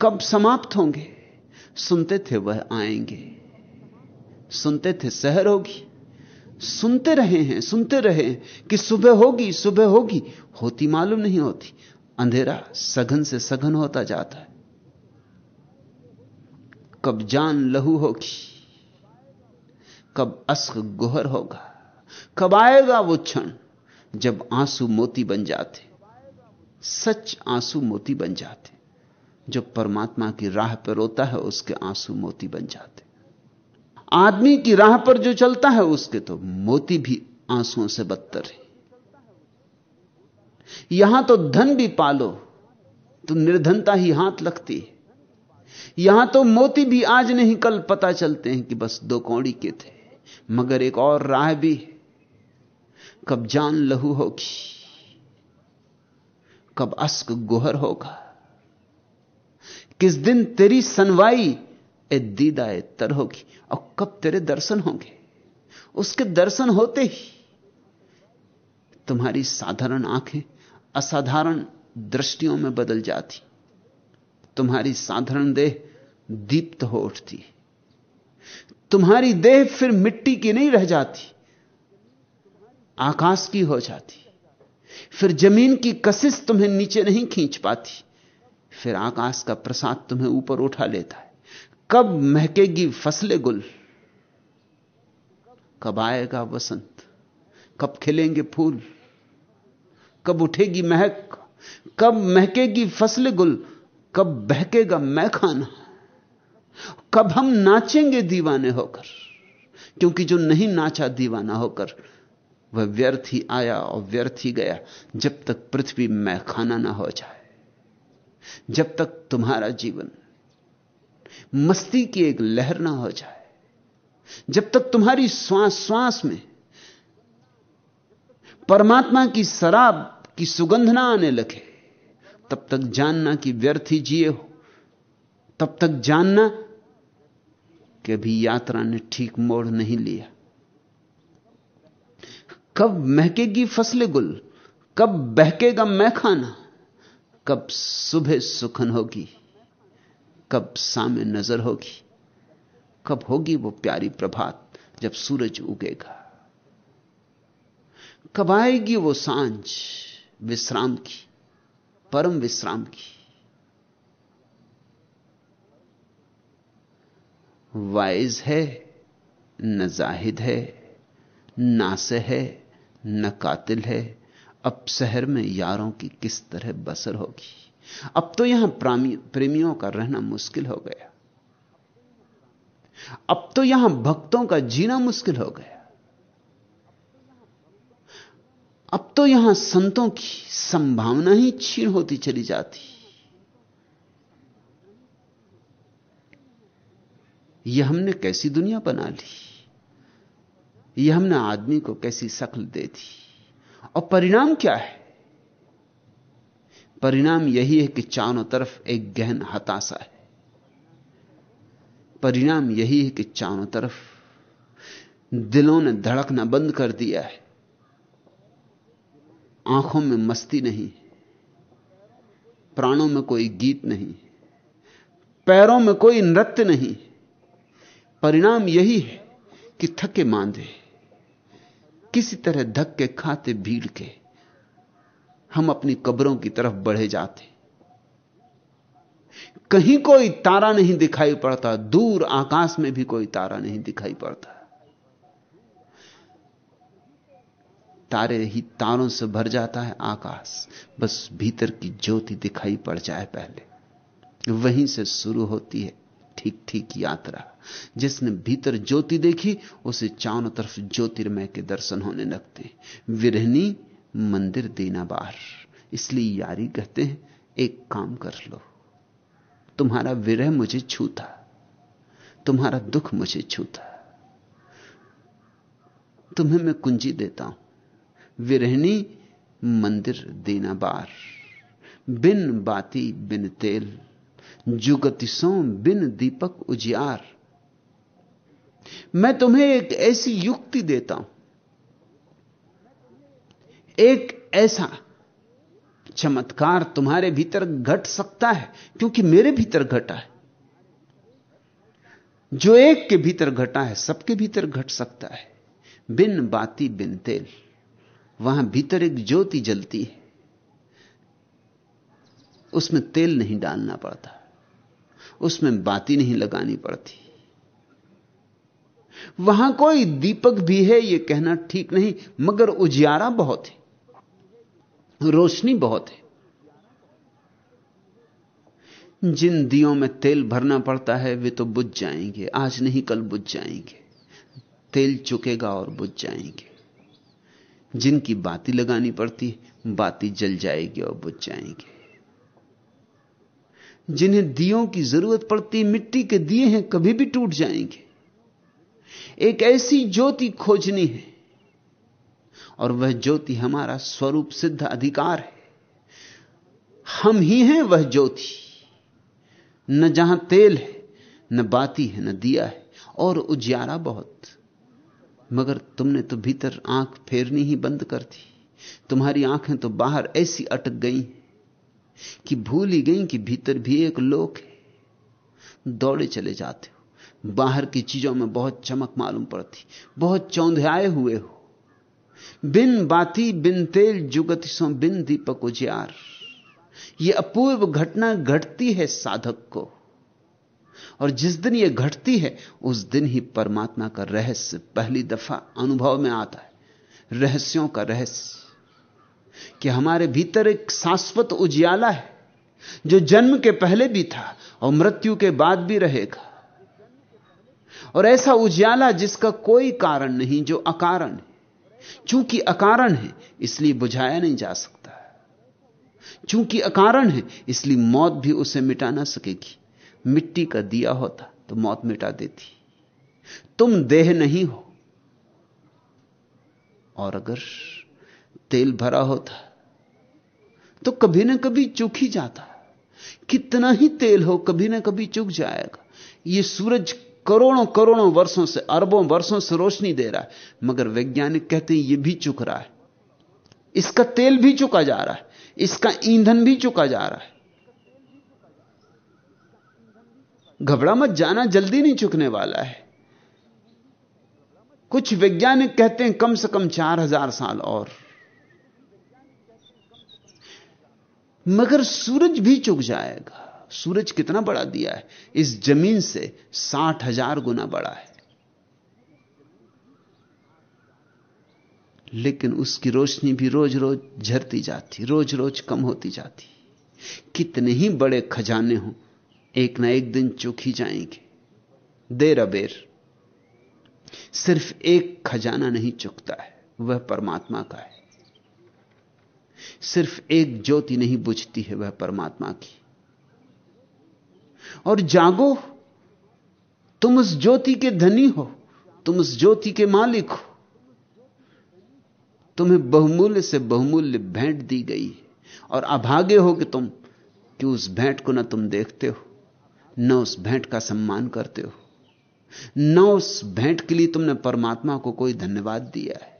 कब समाप्त होंगे? सुनते थे वह आएँगे। सुनते थे शहर होगी। सुनते रहे हैं, सुनते रहे हैं कि सुबह होगी सुबह होगी। होती मालूम नहीं होती। अंधेरा सघन से सघन होता जाता है। कब जान लहू होगी, कब अस्क गुहर होगा, कब आएगा वो क्षण जब आँसू मोती बन जाते। सच आँसू मोती बन जाते। जो परमात्मा की राह पर रोता है, उसके आँसू मोती बन जाते। आदमी की राह पर जो चलता है उसके तो मोती भी आंसुओं से बदतर है। यहाँ तो धन भी पालो तो निर्धनता ही हाथ लगती है। यहाँ तो मोती भी आज नहीं, कल पता चलते हैं कि बस दो कौड़ी के थे, मगर एक और राह भी कब जान लहू होगी, कब अस्क गुहर होगा। किस दिन तेरी सनवाई ए दीदा ए तर होगी और कब तेरे दर्शन होंगे? उसके दर्शन होते ही तुम्हारी साधारण आँखें असाधारण दृष्टियों में बदल जाती। तुम्हारी साधारण देह दीप्त हो उठती। तुम्हारी देह फिर मिट्टी की नहीं रह जाती, आकाश की हो जाती। फिर ज़मीन की कशिश तुम्हें नीचे नहीं खींच पाती। फिर आकाश का प्रसाद तुम्हें ऊपर उठा लेता है। कब महकेगी फसले गुल? कब आएगा वसंत? कब खिलेंगे फूल? कब उठेगी महक? कब महकेगी फसले गुल? कब बहकेगा मैं खाना कब हम नाचेंगे दीवाने होकर? क्योंकि जो नहीं नाचा दीवाना होकर, वह व्यर्थ ही आया और व्यर्थ ही गया, जब तक पृथ्वी में खाना ना हो जाए। जब तक तुम्हारा जीवन मस्ती की एक लहर ना हो जाए। जब तक तुम्हारी श्वास श्वास में परमात्मा की शराब की सुगंध ना आने लगे, तब तक जानना कि व्यर्थ ही जिए हो। तब तक जानना कि अभी यात्रा ने ठीक मोड़ नहीं लिया। कब महकेगी फसले गुल, कब बहकेगा मैं खाना कब सुबह सुखन होगी। कब सामे नज़र होगी, कब होगी वो प्यारी प्रभात जब सूरज उगेगा। कब आएगी वो साँझ विश्राम की, परम विश्राम की। वाइज है, न जाहिद है नास है, न कातिल है। अब शहर में यारों की किस तरह बसर होगी? अब तो यहाँ प्रेमियों का रहना मुश्किल हो गया। अब तो यहाँ भक्तों का जीना मुश्किल हो गया। अब तो यहाँ संतों की संभावना ही छीन होती चली जाती। यह हमने कैसी दुनिया बना ली? यह हमने आदमी को कैसी शक्ल दे दी? और परिणाम क्या है? परिणाम यही है कि चारों तरफ़ एक गहन हताशा है। परिणाम यही है कि चारों तरफ़ दिलों ने धड़कना बंद कर दिया है। आँखों में मस्ती नहीं, प्राणों में कोई गीत नहीं, पैरों में कोई नृत्य नहीं। परिणाम यही है कि थके मांदे, किसी तरह धक्के खाते भीड़ के। हम अपनी कब्रों की तरफ़ बढ़े जाते कहीं कोई तारा नहीं दिखाई पड़ता, दूर आकाश में भी कोई तारा नहीं दिखाई पड़ता। तारे ही तारों से भर जाता है आकाश, बस भीतर की ज्योति दिखाई पड़ जाए पहले। वहीं से शुरू होती है ठीक ठीक यात्रा। जिसने भीतर ज्योति देखी, उसे चारों तरफ़ ज्योतिर्मय के दर्शन होने लगते विरहनी मंदिर देना बार इसलिए यारी कहते हैं, एक काम कर लो। तुम्हारा विरह मुझे छूता, तुम्हारा दुख मुझे छूता। तुम्हें मैं कुंजी देता हूँ। विरहनी मंदिर देना बार बिन बाती, बिन तेल, जुगतिसों, बिन दीपक उजियार। मैं तुम्हें एक ऐसी युक्ति देता हूँ एक ऐसा चमत्कार तुम्हारे भीतर घट सकता है, क्योंकि मेरे भीतर घटा है। जो एक के भीतर घटा है, सबके भीतर घट सकता है। बिन बाती बिन तेल, वहाँ भीतर एक ज्योति जलती है। उसमें तेल नहीं डालना पड़ता, उसमें बाती नहीं लगानी पड़ती। वहाँ कोई दीपक भी है यह कहना ठीक नहीं, मगर उजियारा बहुत है। रोशनी बहुत है। जिन दियों में तेल भरना पड़ता है, वे तो बुझ जाएँगे। आज नहीं, कल बुझ जाएँगे। तेल चुकेगा और बुझ जाएँगे। जिनकी बाती लगानी पड़ती बाती जल जाएगी और बुझ जाएँगे। जिन्हें दियों की ज़रूरत पड़ती मिट्टी के दिए हैं, कभी भी टूट जाएँगे। एक ऐसी ज्योति खोजनी है और वह ज्योति हमारा स्वरूप सिद्ध अधिकार है। हम ही हैं वह ज्योति। न जहाँ तेल है, न बाती है, न दिया है, और उजियारा बहुत। मगर तुमने तो भीतर आँख फेरनी ही बंद कर दी। तुम्हारी आँखें तो बाहर ऐसी अटक गई कि भूल ही गई कि भीतर भी एक लोक है। दौड़े चले जाते हो। बाहर की चीज़ों में बहुत चमक मालूम पड़ती। बहुत चौंधियाए हुए हो। बिन बाती, बिन तेल, जुगत सो बिन दीपक उजियार। यह अपूर्व घटना घटती है साधक को। और जिस दिन यह घटती है, उस दिन ही परमात्मा का रहस्य पहली दफ़ा अनुभव में आता है। रहस्यों का रहस्य। कि हमारे भीतर एक शाश्वत उजियाला है, जो जन्म के पहले भी था और मृत्यु के बाद भी रहेगा। और ऐसा उजियाला जिसका कोई कारण नहीं, जो अकारण है। चूँकि अकारण है, इसलिए बुझाया नहीं जा सकता। चूँकि अकारण है, इसलिए मौत भी उसे मिटा ना सकेगी। मिट्टी का दिया होता तो मौत मिटा देती। तुम देह नहीं हो। और अगर तेल भरा होता तो कभी ना कभी चुक ही जाता। कितना ही तेल हो, कभी ना कभी चुक जाएगा। यह सूरज करोड़ों करोड़ों वर्षों से, अरबों वर्षों से रोशनी दे रहा है। मगर वैज्ञानिक कहते हैं यह भी चुक रहा है। इसका तेल भी चुका जा रहा है। इसका ईंधन भी चुका जा रहा है। घबरा मत जाना, जल्दी नहीं चुकने वाला है। कुछ वैज्ञानिक कहते हैं, कम से कम चार हज़ार साल और। मगर सूरज भी चुक जाएगा। सूरज कितना बड़ा दिया है? इस ज़मीन से साठ हज़ार गुना बड़ा है। लेकिन उसकी रोशनी भी रोज रोज झरती जाती रोज रोज कम होती जाती। कितने ही बड़े खजाने हों, एक ना एक दिन चुक ही जाएँगे। देर अबेर, सिर्फ़ एक खजाना नहीं चुकता है, वह परमात्मा का है। सिर्फ़ एक ज्योति नहीं बुझती है, वह परमात्मा की। और जागो, तुम उस ज्योति के धनी हो, तुम उस ज्योति के मालिक हो। तुम्हें बहुमूल्य से बहुमूल्य भेंट दी गई और अभागे हो कि तुम, कि उस भेंट को न तुम देखते हो, न उस भेंट का सम्मान करते हो, न उस भेंट के लिए तुमने परमात्मा को कोई धन्यवाद दिया है।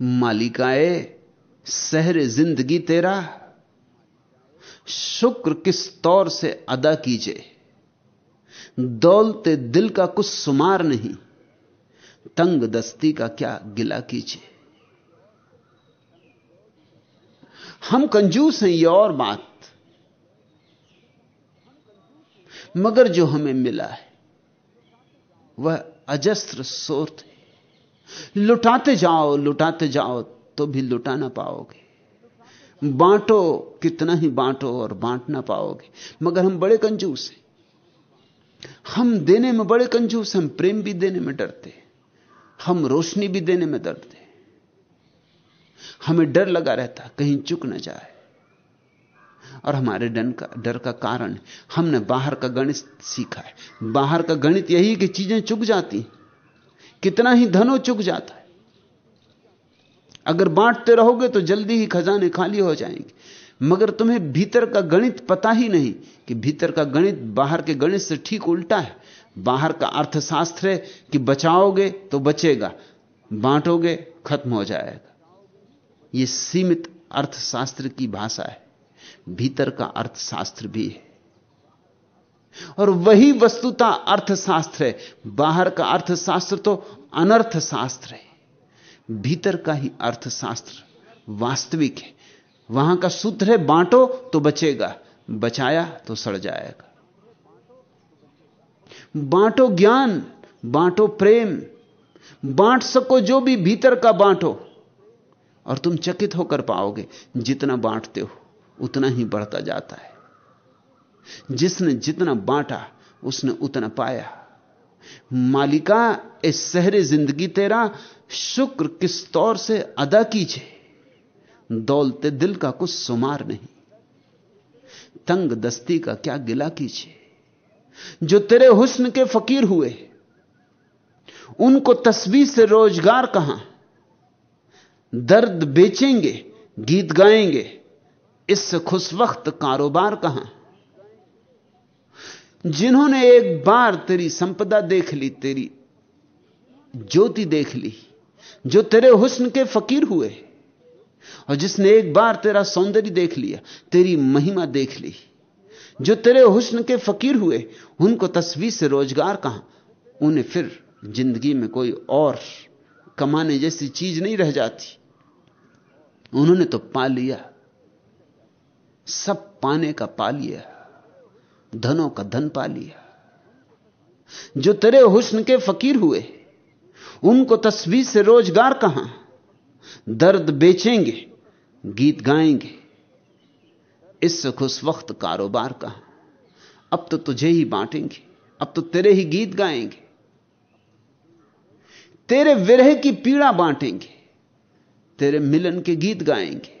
मालिकाए, सहर ज़िंदगी तेरा, शुक्र किस तौर से अदा कीजिए दौलते दिल का कुछ सुमार नहीं, तंग दस्ती का क्या गिला कीजिए हम कंजूस हैं यह और बात। मगर जो हमें मिला है, वह अजस्त्र सोर्थ है लुटाते जाओ लुटाते जाओ तो भी लुटा ना पाओगे। बांटो, कितना ही बांटो और बांट ना पाओगे। मगर हम बड़े कंजूस हैं। हम देने में बड़े कंजूस, हम प्रेम भी देने में डरते हम रोशनी भी देने में डरते हमें डर लगा रहता, कहीं चुक ना जाए। और हमारे डर का डर का कारण, हमने बाहर का गणित सीखा है। बाहर का गणित यही कि चीज़ें चुक जाती कितना ही धनो चुक जाता है। अगर बांटते रहोगे तो जल्दी ही खजाने खाली हो जाएँगे। मगर तुम्हें भीतर का गणित पता ही नहीं कि भीतर का गणित बाहर के गणित से ठीक उल्टा है। बाहर का अर्थशास्त्र है कि बचाओगे तो बचेगा, बांटोगे खत्म हो जाएगा। यह सीमित अर्थशास्त्र की भाषा है। भीतर का अर्थशास्त्र भी है। और वही वस्तुता अर्थशास्त्र है। बाहर का अर्थशास्त्र तो अनर्थशास्त्र है। भीतर का ही अर्थशास्त्र वास्तविक है। वहाँ का सूत्र है, बांटो तो बचेगा, बचाया तो सड़ जाएगा। बांटो ज्ञान, बांटो प्रेम, बांट सको जो भी भीतर का बांटो, और तुम चकित होकर पाओगे, जितना बांटते हो, उतना ही बढ़ता जाता है। जिसने जितना बांटा, उसने उतना पाया। मालिका इस सहरे ज़िंदगी तेरा, शुक्र किस तौर से अदा कीजिए? दौलते दिल का कुछ सुमार नहीं। तंग दस्ती का क्या गिला कीजिए? जो तेरे हुस्न के फकीर हुए, उनको तस्वीर से रोज़गार कहाँ? दर्द बेचेंगे, गीत गाएँगे, इससे खुश वक्त कारोबार कहाँ? जिन्होंने एक बार तेरी संपदा देख ली, तेरी ज्योति देख ली, जो तेरे हुस्न के फकीर हुए, और जिसने एक बार तेरा सौंदर्य देख लिया, तेरी महिमा देख ली, जो तेरे हुस्न के फकीर हुए, उनको तस्वीर से रोज़गार कहाँ, उन्हें फिर ज़िंदगी में कोई और कमाने जैसी चीज़ नहीं रह जाती। उन्होंने तो पा लिया, सब पाने का पा लिया। धनों का धन पा लिया। जो तेरे हुस्न के फकीर हुए, उनको तस्वीर से रोज़गार कहाँ? दर्द बेचेंगे, गीत गाएँगे। इससे खुश वक्त कारोबार कहाँ? अब तो तुझे ही बांटेंगे, अब तो तेरे ही गीत गाएँगे। तेरे विरह की पीड़ा बांटेंगे, तेरे मिलन के गीत गाएँगे।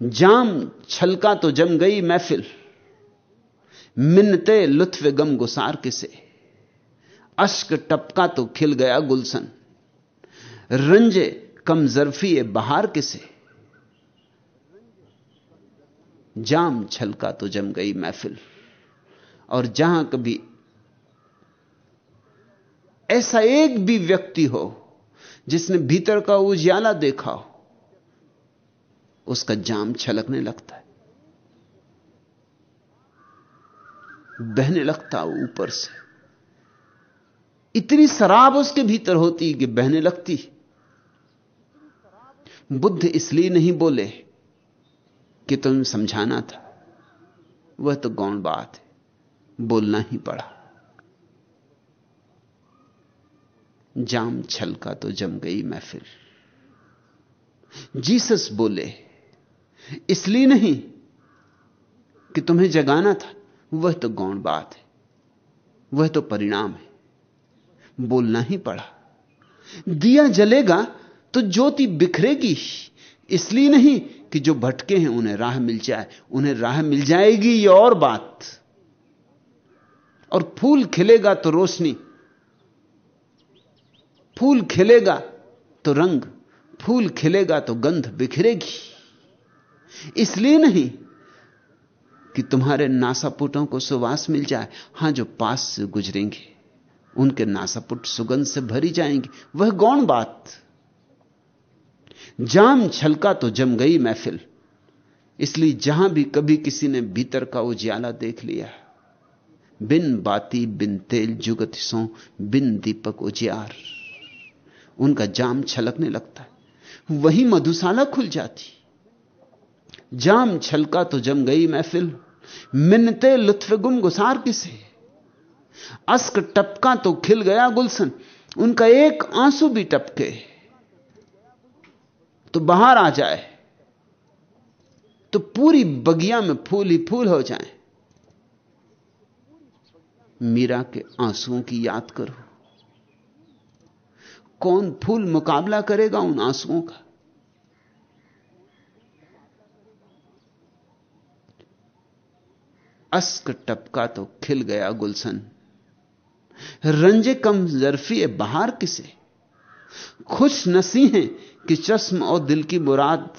जाम छलका तो जम गई महफिल। मिन्नते लुत्फ गम गुसार किसे? अश्क टपका तो खिल गया गुलशन। रंजे कम जरफी बहार किसे? जाम छलका तो जम गई महफिल। और जहाँ कभी ऐसा एक भी व्यक्ति हो जिसने भीतर का उजियाला देखा हो उसका जाम छलकने लगता है। बहने लगता ऊपर से। इतनी शराब उसके भीतर होती कि बहने लगती बुद्ध इसलिए नहीं बोले कि तुम समझाना था। वह तो गौण बात है। बोलना ही पड़ा। जाम छलका तो जम गई महफिल। जीसस बोले इसलिए नहीं कि तुम्हें जगाना था। वह तो गौण बात है। वह तो परिणाम है। बोलना ही पड़ा। दिया जलेगा तो ज्योति बिखरेगी। इसलिए नहीं कि जो भटके हैं, उन्हें राह मिल जाए। उन्हें राह मिल जाएगी ये और बात। और फूल खिलेगा तो रोशनी। फूल खिलेगा तो रंग। फूल खिलेगा तो गंध बिखरेगी। इसलिए नहीं कि तुम्हारे नासापुटों को सुवास मिल जाए। हाँ, जो पास से गुजरेंगे, उनके नासापुट सुगंध से भरी जाएँगे। वह गौण बात। जाम छलका तो जम गई महफिल। इसलिए जहाँ भी कभी किसी ने भीतर का उजियाला देख लिया, बिन बाती, बिन तेल, जुगत सो, बिन दीपक उजियार, उनका जाम छलकने लगता है। वही मधुशाला खुल जाती। जाम छलका तो जम गई महफिल। मिन्नते लुत्फ गुम गुसार किसे? अस्क टपका तो खिल गया गुलशन, उनका एक आँसू भी टपके। तो बाहर आ जाए तो पूरी बगिया में फूल ही फूल हो जाए। मीरा के आंसुओं की याद करो। कौन फूल मुकाबला करेगा उन आंसुओं का? अस्क टपका तो खिल गया गुलशन। रंजे कम जरफी बहार किसे? खुश नसी हैं कि चश्म और दिल की मुराद।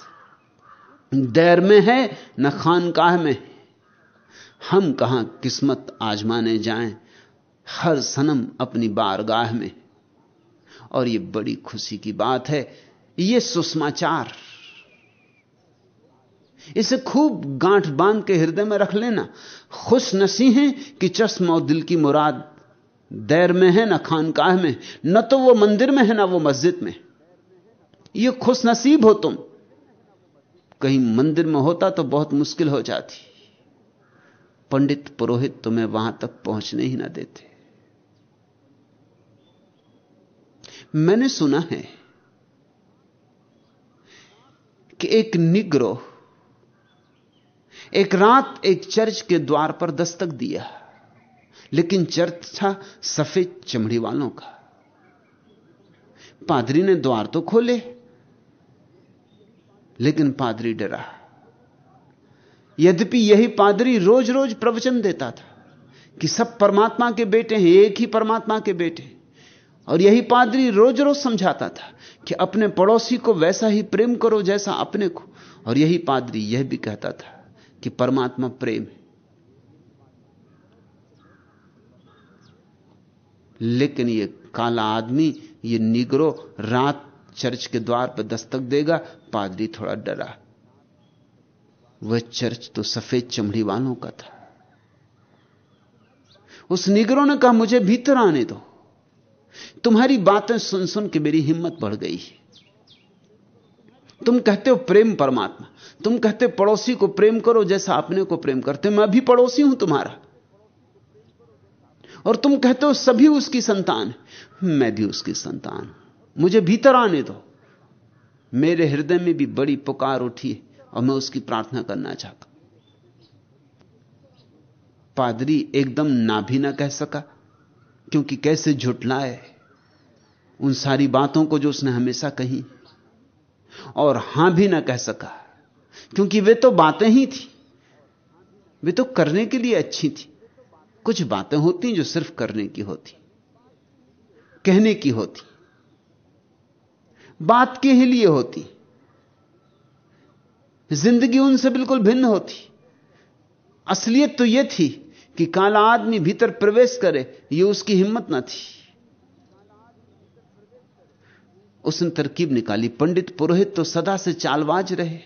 दैर में है, न खानकाह में हम कहाँ किस्मत आजमाने जाएँ, हर सनम अपनी बारगाह में। और यह बड़ी खुशी की बात है यह सुषमाचार। इसे खूब गांठ बाँध के हृदय में रख लेना। खुश नसी हैं कि चश्म और दिल की मुराद दैर में है, ना खानकाह में, न तो वो मंदिर में है, ना वो मस्जिद में। ये खुश नसीब हो तुम। कहीं मंदिर में होता तो बहुत मुश्किल हो जाती। पंडित पुरोहित तुम्हें वहाँ तक पहुँचने ही ना देते। मैंने सुना है कि एक निग्रो एक रात एक चर्च के द्वार पर दस्तक दिया। लेकिन चर्च था सफ़ेद चमड़ी वालों का। पादरी ने द्वार तो खोले, लेकिन पादरी डरा। यद्यपि यही पादरी रोज रोज प्रवचन देता था कि सब परमात्मा के बेटे हैं, एक ही परमात्मा के बेटे और यही पादरी रोज रोज समझाता था कि अपने पड़ोसी को वैसा ही प्रेम करो जैसा अपने को। और यही पादरी यह भी कहता था कि परमात्मा प्रेम है। लेकिन यह काला आदमी यह निगरो रात चर्च के द्वार पर दस्तक देगा, पादरी थोड़ा डरा। वह चर्च तो सफ़ेद चमड़ी वालों का था। उस निगरो ने कहा, मुझे भीतर आने दो। तुम्हारी बातें सुन सुन के मेरी हिम्मत बढ़ गई तुम कहते हो प्रेम परमात्मा। तुम कहते पड़ोसी को प्रेम करो जैसा अपने को प्रेम करते, मैं भी पड़ोसी हूँ तुम्हारा। और तुम कहते हो सभी उसकी संतान, मैं भी उसकी संतान, मुझे भीतर आने दो। मेरे हृदय में भी बड़ी पुकार उठी और मैं उसकी प्रार्थना करना चाहता। पादरी एकदम ना भी ना कह सका, क्योंकि कैसे झुटलाए उन सारी बातों को जो उसने हमेशा कही। और हाँ भी ना कह सका। क्योंकि वे तो बातें ही थी। वे तो करने के लिए अच्छी थी। कुछ बातें होती जो सिर्फ़ करने की होती, कहने की होती, बात के ही लिए होती। ज़िंदगी उनसे बिल्कुल भिन्न होती। असलियत तो यह थी कि काला आदमी भीतर प्रवेश करे यह उसकी हिम्मत ना थी। उसने तरकीब निकाली, पंडित पुरोहित तो सदा से चालबाज रहे।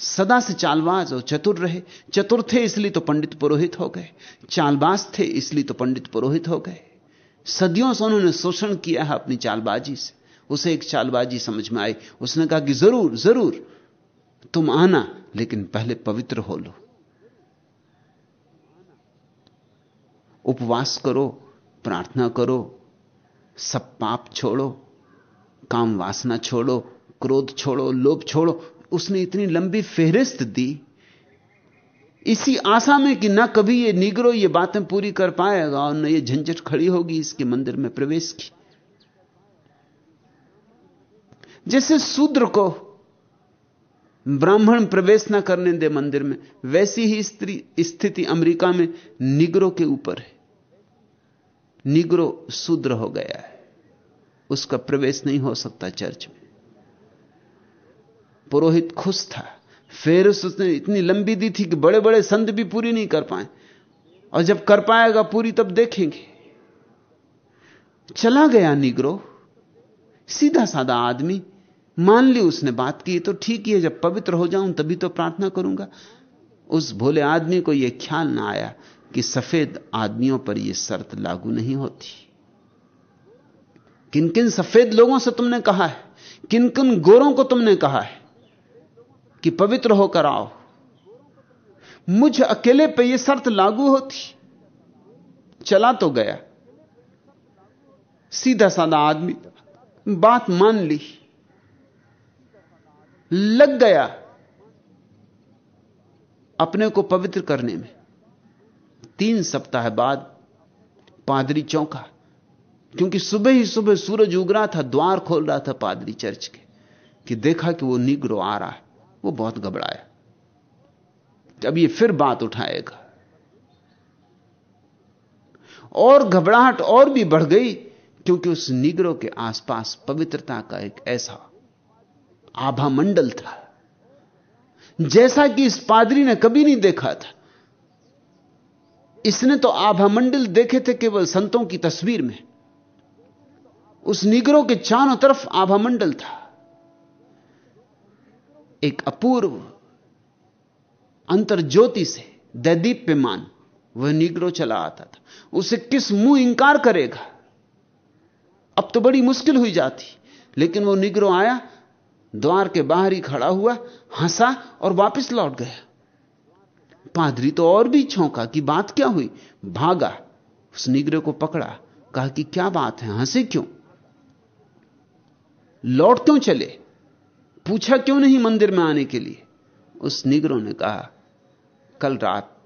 सदा से चालबाज और चतुर रहे। चतुर थे इसलिए तो पंडित पुरोहित हो गए। चालबाज थे इसलिए तो पंडित पुरोहित हो गए। सदियों से उन्होंने शोषण किया है अपनी चालबाजी से। उसे एक चालबाजी समझ में आई। उसने कहा कि ज़रूर ज़रूर, तुम आना, लेकिन पहले पवित्र हो लो। उपवास करो, प्रार्थना करो, सब पाप छोड़ो, काम वासना छोड़ो, क्रोध छोड़ो, लोभ छोड़ो उसने इतनी लंबी फेहरिस्त दी। इसी आशा में कि ना कभी ये निगरो ये बातें पूरी कर पाएगा और न ये झंझट खड़ी होगी इसके मंदिर में प्रवेश की। जैसे शूद्र को ब्राह्मण प्रवेश ना करने दे मंदिर में, वैसी ही स्त्री, स्थिति अमेरिका में निगरो के ऊपर है। निगरो शूद्र हो गया है। उसका प्रवेश नहीं हो सकता चर्च में। पुरोहित खुश था। फिर उसने इतनी लंबी दी थी कि बड़े बड़े संत भी पूरी नहीं कर पाए। और जब कर पाएगा, पूरी तब देखेंगे। चला गया निग्रो। सीधा साधा आदमी। मान ली उसने बात की तो ठीक ही है, जब पवित्र हो जाऊँ, तभी तो प्रार्थना करूँगा। उस भोले आदमी को यह ख्याल ना आया कि सफ़ेद आदमियों पर यह शर्त लागू नहीं होती। किन किन सफ़ेद लोगों से तुमने कहा है? किन किन गोरों को तुमने कहा है? कि पवित्र होकर आओ। मुझ अकेले पे यह शर्त लागू होती। चला तो गया। सीधा साधा आदमी बात मान ली। लग गया अपने को पवित्र करने में। तीन सप्ताह बाद पादरी चौंका, क्योंकि सुबह ही सुबह सूरज उग रहा था, द्वार खोल रहा था पादरी चर्च के, कि देखा कि वो निग्रो आ रहा है। वो बहुत घबराया अब ये फिर बात उठाएगा। और घबराहट और भी बढ़ गई, क्योंकि उस निग्रो के आसपास पवित्रता का एक ऐसा आभा मंडल था, जैसा कि इस पादरी ने कभी नहीं देखा था। इसने तो आभा मंडल देखे थे केवल संतों की तस्वीर में। उस निगरों के चारों तरफ़ आभा मंडल था। एक अपूर्व अंतर ज्योति से, दैदीप्यमान, वह निग्रो चला आता था। उसे किस मुँह इंकार करेगा? अब तो बड़ी मुश्किल हुई जाती, लेकिन वो निग्रो आया, द्वार के बाहर ही खड़ा हुआ, हंसा और वापस लौट गया। पादरी तो और भी छौंका कि बात क्या हुई? भागा, उस निग्रो को पकड़ा, कहा कि क्या बात है, हंसे क्यों? लौट क्यों चले? पूछा क्यों नहीं मंदिर में आने के लिए? उस निगरों ने कहा, कल रात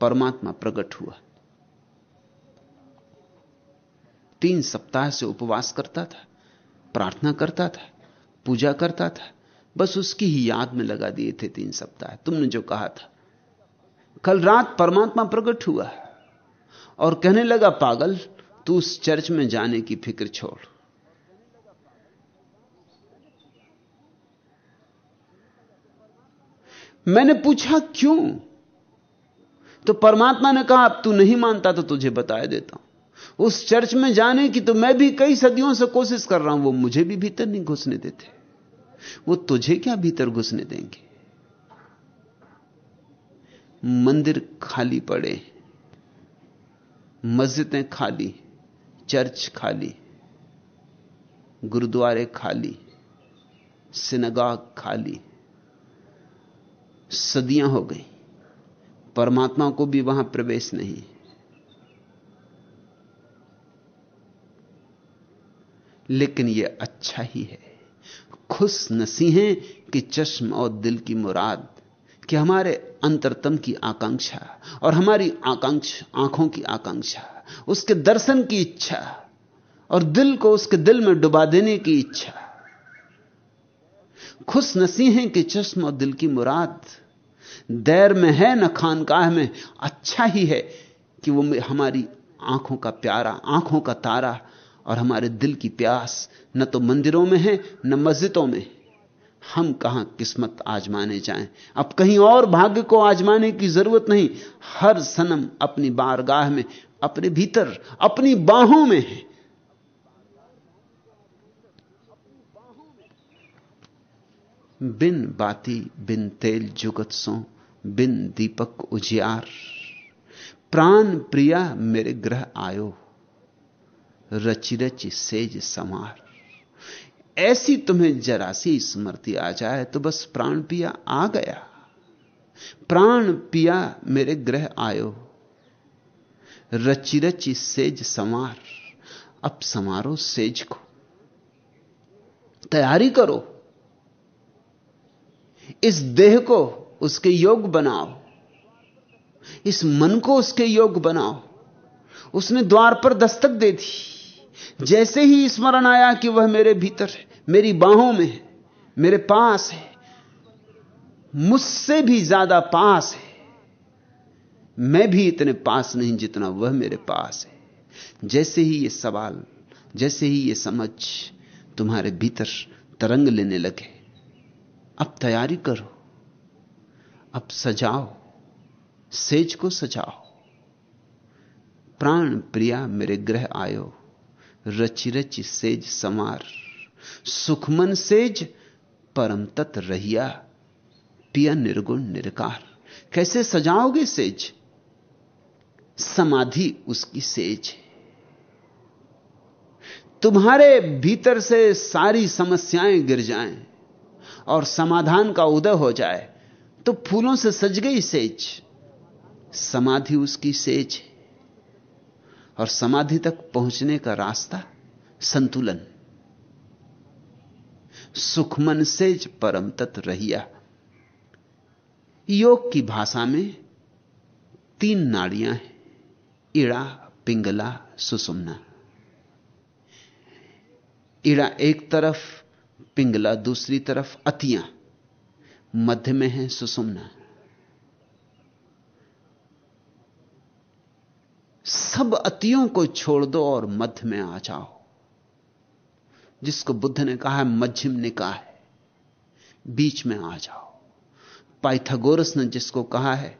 परमात्मा प्रकट हुआ। तीन सप्ताह से उपवास करता था, प्रार्थना करता था, पूजा करता था, बस उसकी ही याद में लगा दिए थे तीन सप्ताह। तुमने जो कहा था, कल रात परमात्मा प्रकट हुआ। और कहने लगा, पागल, तू उस चर्च में जाने की फ़िक्र छोड़। मैंने पूछा क्यों? तो परमात्मा ने कहा, अब तू नहीं मानता तो तुझे बताया देता हूँ। उस चर्च में जाने की तो मैं भी कई सदियों से कोशिश कर रहा हूँ, वो मुझे भी भीतर नहीं घुसने देते। वो तुझे क्या भीतर घुसने देंगे? मंदिर खाली पड़े, मस्जिदें खाली, चर्च खाली, गुरुद्वारे खाली, सिनगाग खाली। सदियाँ हो गई। परमात्मा को भी वहाँ प्रवेश नहीं। लेकिन यह अच्छा ही है। खुश नसी हैं कि चश्म और दिल की मुराद, कि हमारे अंतरतम की आकांक्षा और हमारी आकांक्षा, आँखों की आकांक्षा, उसके दर्शन की इच्छा और दिल को उसके दिल में डुबा देने की इच्छा। खुश नसी हैं कि चश्म और दिल की मुराद। दैर में है न खानकाह में अच्छा ही है कि वो हमारी आँखों का प्यारा, आँखों का तारा और हमारे दिल की प्यास न तो मंदिरों में है, न मस्जिदों में। हम कहाँ किस्मत आजमाने जाएँ? अब कहीं और भाग्य को आजमाने की ज़रूरत नहीं। हर सनम अपनी बारगाह में, अपने भीतर, अपनी बाहों में है। बिन बाती, बिन तेल जुगत सो, बिन दीपक उजियार। प्राण प्रिया मेरे ग्रह आयो रचि रचि सेज समार ऐसी तुम्हें जरा सी स्मृति आ जाए तो बस प्राण पिया आ गया। प्राण पिया मेरे ग्रह आयो रचि रचि सेज समार अब समारो सेज को। तैयारी करो। इस देह को उसके योग बनाओ। इस मन को उसके योग बनाओ। उसने द्वार पर दस्तक दे दी। जैसे ही स्मरण आया कि वह मेरे भीतर है, मेरी बाहों में है, मेरे पास है, मुझसे भी ज़्यादा पास है, मैं भी इतने पास नहीं जितना वह मेरे पास है। जैसे ही ये सवाल, जैसे ही ये समझ तुम्हारे भीतर तरंग लेने लगे अब तैयारी करो। अब सजाओ। सेज को सजाओ। प्राण प्रिया मेरे ग्रह आयो। रचि रचि सेज समार सुखमन सेज, परम तत् रहिया। पिया निर्गुण निरकार। कैसे सजाओगे सेज? समाधि उसकी सेज है। तुम्हारे भीतर से सारी समस्याएँ गिर जाएँ। और समाधान का उदय हो जाए तो फूलों से सज गई सेज। समाधि उसकी सेज है। और समाधि तक पहुँचने का रास्ता संतुलन। सुखमन सेज परम तत् रहिया। योग की भाषा में तीन नाड़ियाँ हैं, इड़ा, पिंगला, सुसुमना। इड़ा एक तरफ़ पिंगला दूसरी तरफ़ अतियाँ। मध्य में है सुसुमना। सब अतियों को छोड़ दो और मध्य में आ जाओ। जिसको बुद्ध ने कहा है, मध्यम निकाय, बीच में आ जाओ। पाइथागोरस ने जिसको कहा है,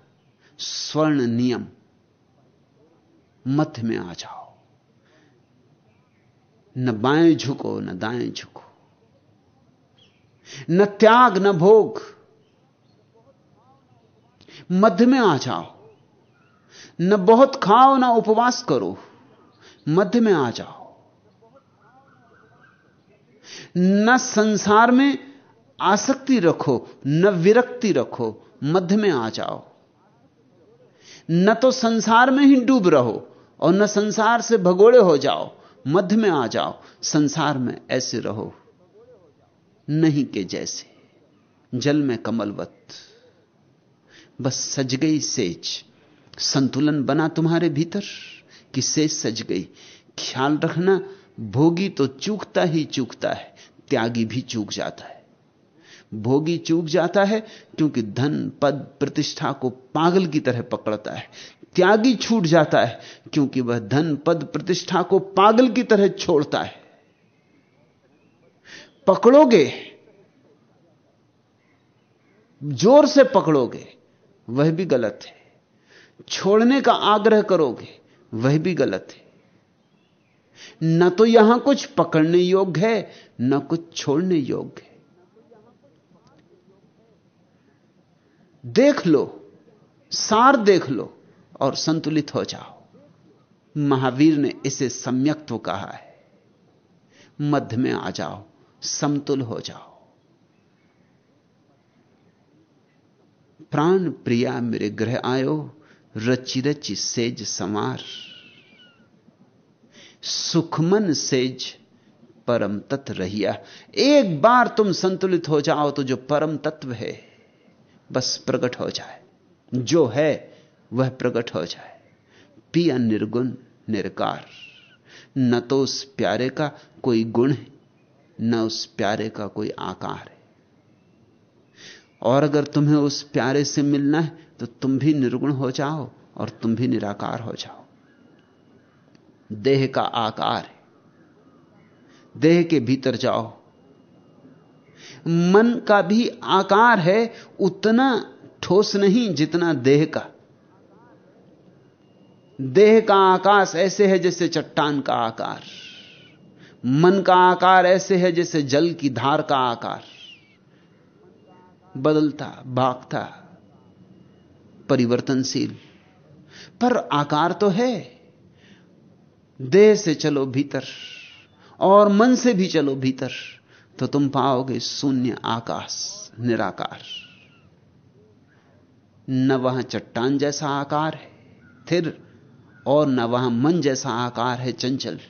स्वर्ण नियम, मध्य में आ जाओ। न बाएँ झुको, न दाएँ झुको। न त्याग, न भोग। मध्य में आ जाओ। न बहुत खाओ, न उपवास करो। मध्य में आ जाओ। न संसार में आसक्ति रखो, न विरक्ति रखो, मध्य में आ जाओ। न तो संसार में ही डूब रहो और न संसार से भगोड़े हो जाओ, मध्य में आ जाओ, संसार में ऐसे रहो। नहीं के जैसे। जल में कमलवत। बस सज गई सेज। संतुलन बना तुम्हारे भीतर। कि सेज सज गई। ख्याल रखना, भोगी तो चूकता ही चूकता है, त्यागी भी चूक जाता है। भोगी चूक जाता है क्योंकि धन, पद, प्रतिष्ठा को पागल की तरह पकड़ता है। त्यागी छूट जाता है क्योंकि वह धन, पद, प्रतिष्ठा को पागल की तरह छोड़ता है। पकड़ोगे? ज़ोर से पकड़ोगे, वह भी गलत है। छोड़ने का आग्रह करोगे, वह भी गलत है। न तो यहाँ कुछ पकड़ने योग्य है, न कुछ छोड़ने योग्य है। देख लो, सार देख लो और संतुलित हो जाओ। महावीर ने इसे सम्यक्त्व कहा है। मध्य में आ जाओ। समतुल हो जाओ। प्राण प्रिया मेरे ग्रह आयो, रचि रचि सेज समार सुखमन सेज परम तत्व रहिया। एक बार तुम संतुलित हो जाओ तो जो परम तत्व है, बस प्रकट हो जाए। जो है, वह प्रकट हो जाए। पिया निर्गुण, निरकार। न तो उस प्यारे का कोई गुण है। न उस प्यारे का कोई आकार है। और अगर तुम्हें उस प्यारे से मिलना है तो तुम भी निर्गुण हो जाओ और तुम भी निराकार हो जाओ। देह का आकार है। देह के भीतर जाओ। मन का भी आकार है, उतना ठोस नहीं जितना देह का। देह का आकाश ऐसे है जैसे चट्टान का आकार। मन का आकार ऐसे है जैसे जल की धार का आकार। बदलता, भागता, परिवर्तनशील। पर आकार तो है। देह से चलो भीतर और मन से भी चलो भीतर तो तुम पाओगे शून्य आकाश, निराकार। न वहाँ चट्टान जैसा आकार है स्थिर और न वहाँ मन जैसा आकार है, चंचल।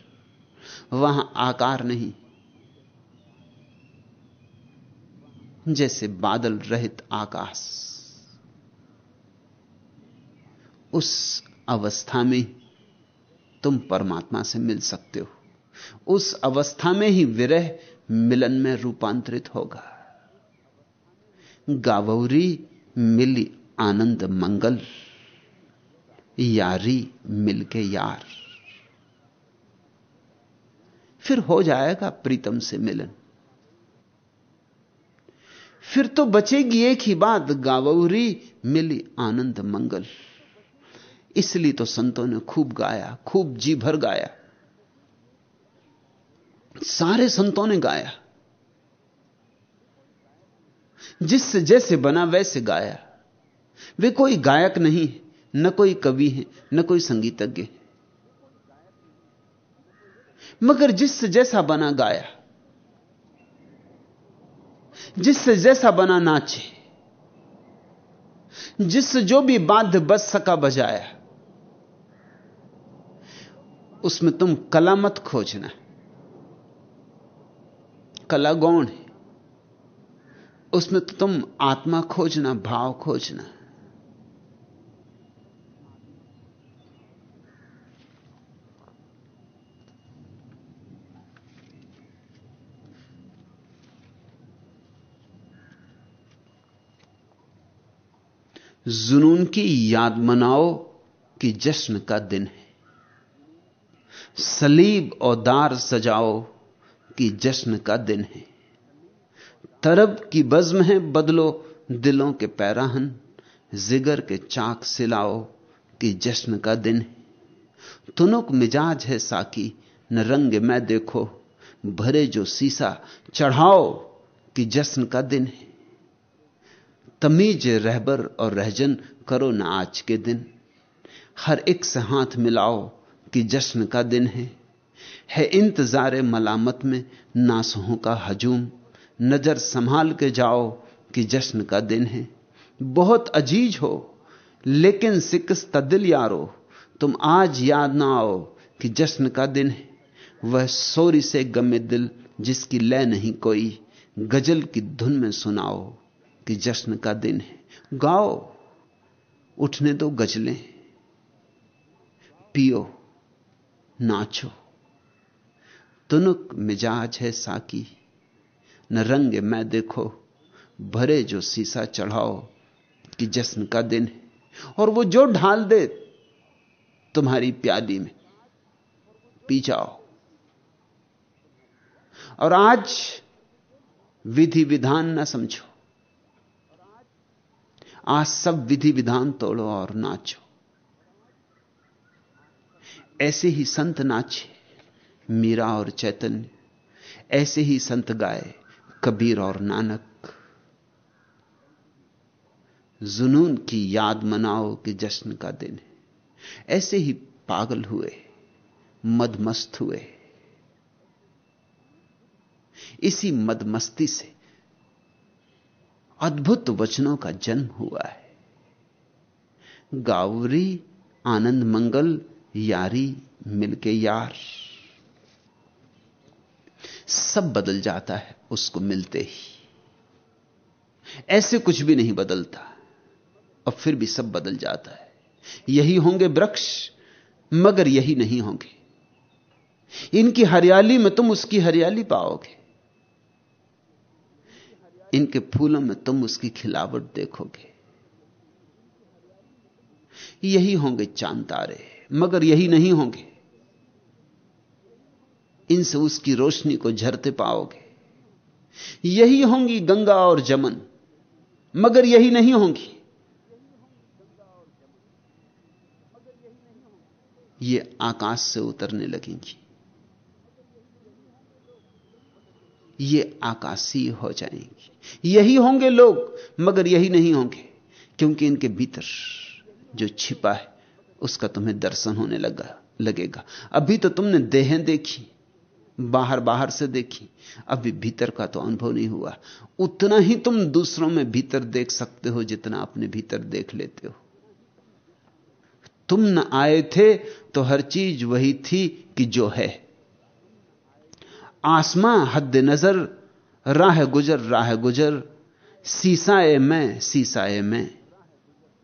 वहाँ आकार नहीं। जैसे बादल रहित आकाश। उस अवस्था में तुम परमात्मा से मिल सकते हो। उस अवस्था में ही विरह मिलन में रूपांतरित होगा। गावौरी, मिली आनंद मंगल, यारी मिलके यार। फिर हो जाएगा प्रीतम से मिलन। फिर तो बचेगी एक ही बात, गावरी मिली आनंद मंगल। इसलिए तो संतों ने खूब गाया, खूब जी भर गाया। सारे संतों ने गाया। जिससे जैसे बना वैसे गाया। वे कोई गायक नहीं न कोई कवि है, न कोई संगीतज्ञ है। मगर जिससे जैसा बना गाया, जिससे जैसा बना नाचे, जिससे जो भी बाध्य बच सका बजाया, उसमें तुम कला मत खोजना। कला गौण है, उसमें तो तुम आत्मा खोजना, भाव खोजना। जुनून की याद मनाओ कि जश्न का दिन है। सलीब और दार सजाओ कि जश्न का दिन है। तरब की बज्म है बदलो दिलों के पैराहन। जिगर के चाक सिलाओ कि जश्न का दिन है। तुनुक मिजाज है साकी न रंग मैं देखो। भरे जो सीसा चढ़ाओ कि जश्न का दिन है। तमीज रहबर और रहजन करो ना आज के दिन। हर एक से हाथ मिलाओ कि जश्न का दिन है। है इंतज़ार मलामत में नासहों का हजूम। नज़र संभाल के जाओ कि जश्न का दिन है। बहुत अज़ीज़ हो, लेकिन सिकस्त दिल यारो। तुम आज याद ना आओ कि जश्न का दिन है। वह सोरी से गमे दिल जिसकी लय नहीं कोई। गज़ल की धुन में सुनाओ। कि जश्न का दिन है। गाओ, उठने दो गजलें, पियो, नाचो। तुनुक मिजाज है साकी, न रंग मैं देखो, भरे जो सीसा चढ़ाओ कि जश्न का दिन है। और वो जो ढाल दे तुम्हारी प्याली में, पी जाओ। और आज विधि विधान ना समझो आज सब विधि विधान तोड़ो और नाचो। ऐसे ही संत नाचे, मीरा और चैतन्य। ऐसे ही संत गाए, कबीर और नानक। जुनून की याद मनाओ कि जश्न का दिन ऐसे ही पागल हुए, मदमस्त हुए। इसी मदमस्ती से अद्भुत वचनों का जन्म हुआ है। गावरी, आनंद मंगल, यारी, मिलके यार। सब बदल जाता है उसको मिलते ही। ऐसे कुछ भी नहीं बदलता, और फिर भी सब बदल जाता है। यही होंगे वृक्ष, मगर यही नहीं होंगे। इनकी हरियाली में तुम उसकी हरियाली पाओगे। इनके फूलों में तुम उसकी खिलावट देखोगे। यही होंगे चाँद तारे, मगर यही नहीं होंगे। इनसे उसकी रोशनी को झरते पाओगे। यही होंगी गंगा और जमन, मगर यही नहीं होंगी। ये आकाश से उतरने लगेंगी। ये आकाशीय हो जाएँगी। यही होंगे लोग, मगर यही नहीं होंगे, क्योंकि इनके भीतर जो छिपा है, उसका तुम्हें दर्शन होने लगा, लगेगा। अभी तो तुमने देहें देखी, बाहर बाहर से देखी, अभी भीतर का तो अनुभव नहीं हुआ। उतना ही तुम दूसरों में भीतर देख सकते हो, जितना अपने भीतर देख लेते हो। तुम न आए थे तो हर चीज़ वही थी कि जो है। आसमां हद नज़र, राह गुजर राह गुजर, सीसाए में सीसाए में।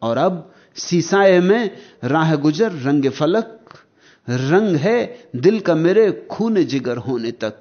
और अब सीसाए में, राह गुजर, रंग फलक, रंग है दिल का मेरे खून जिगर होने तक।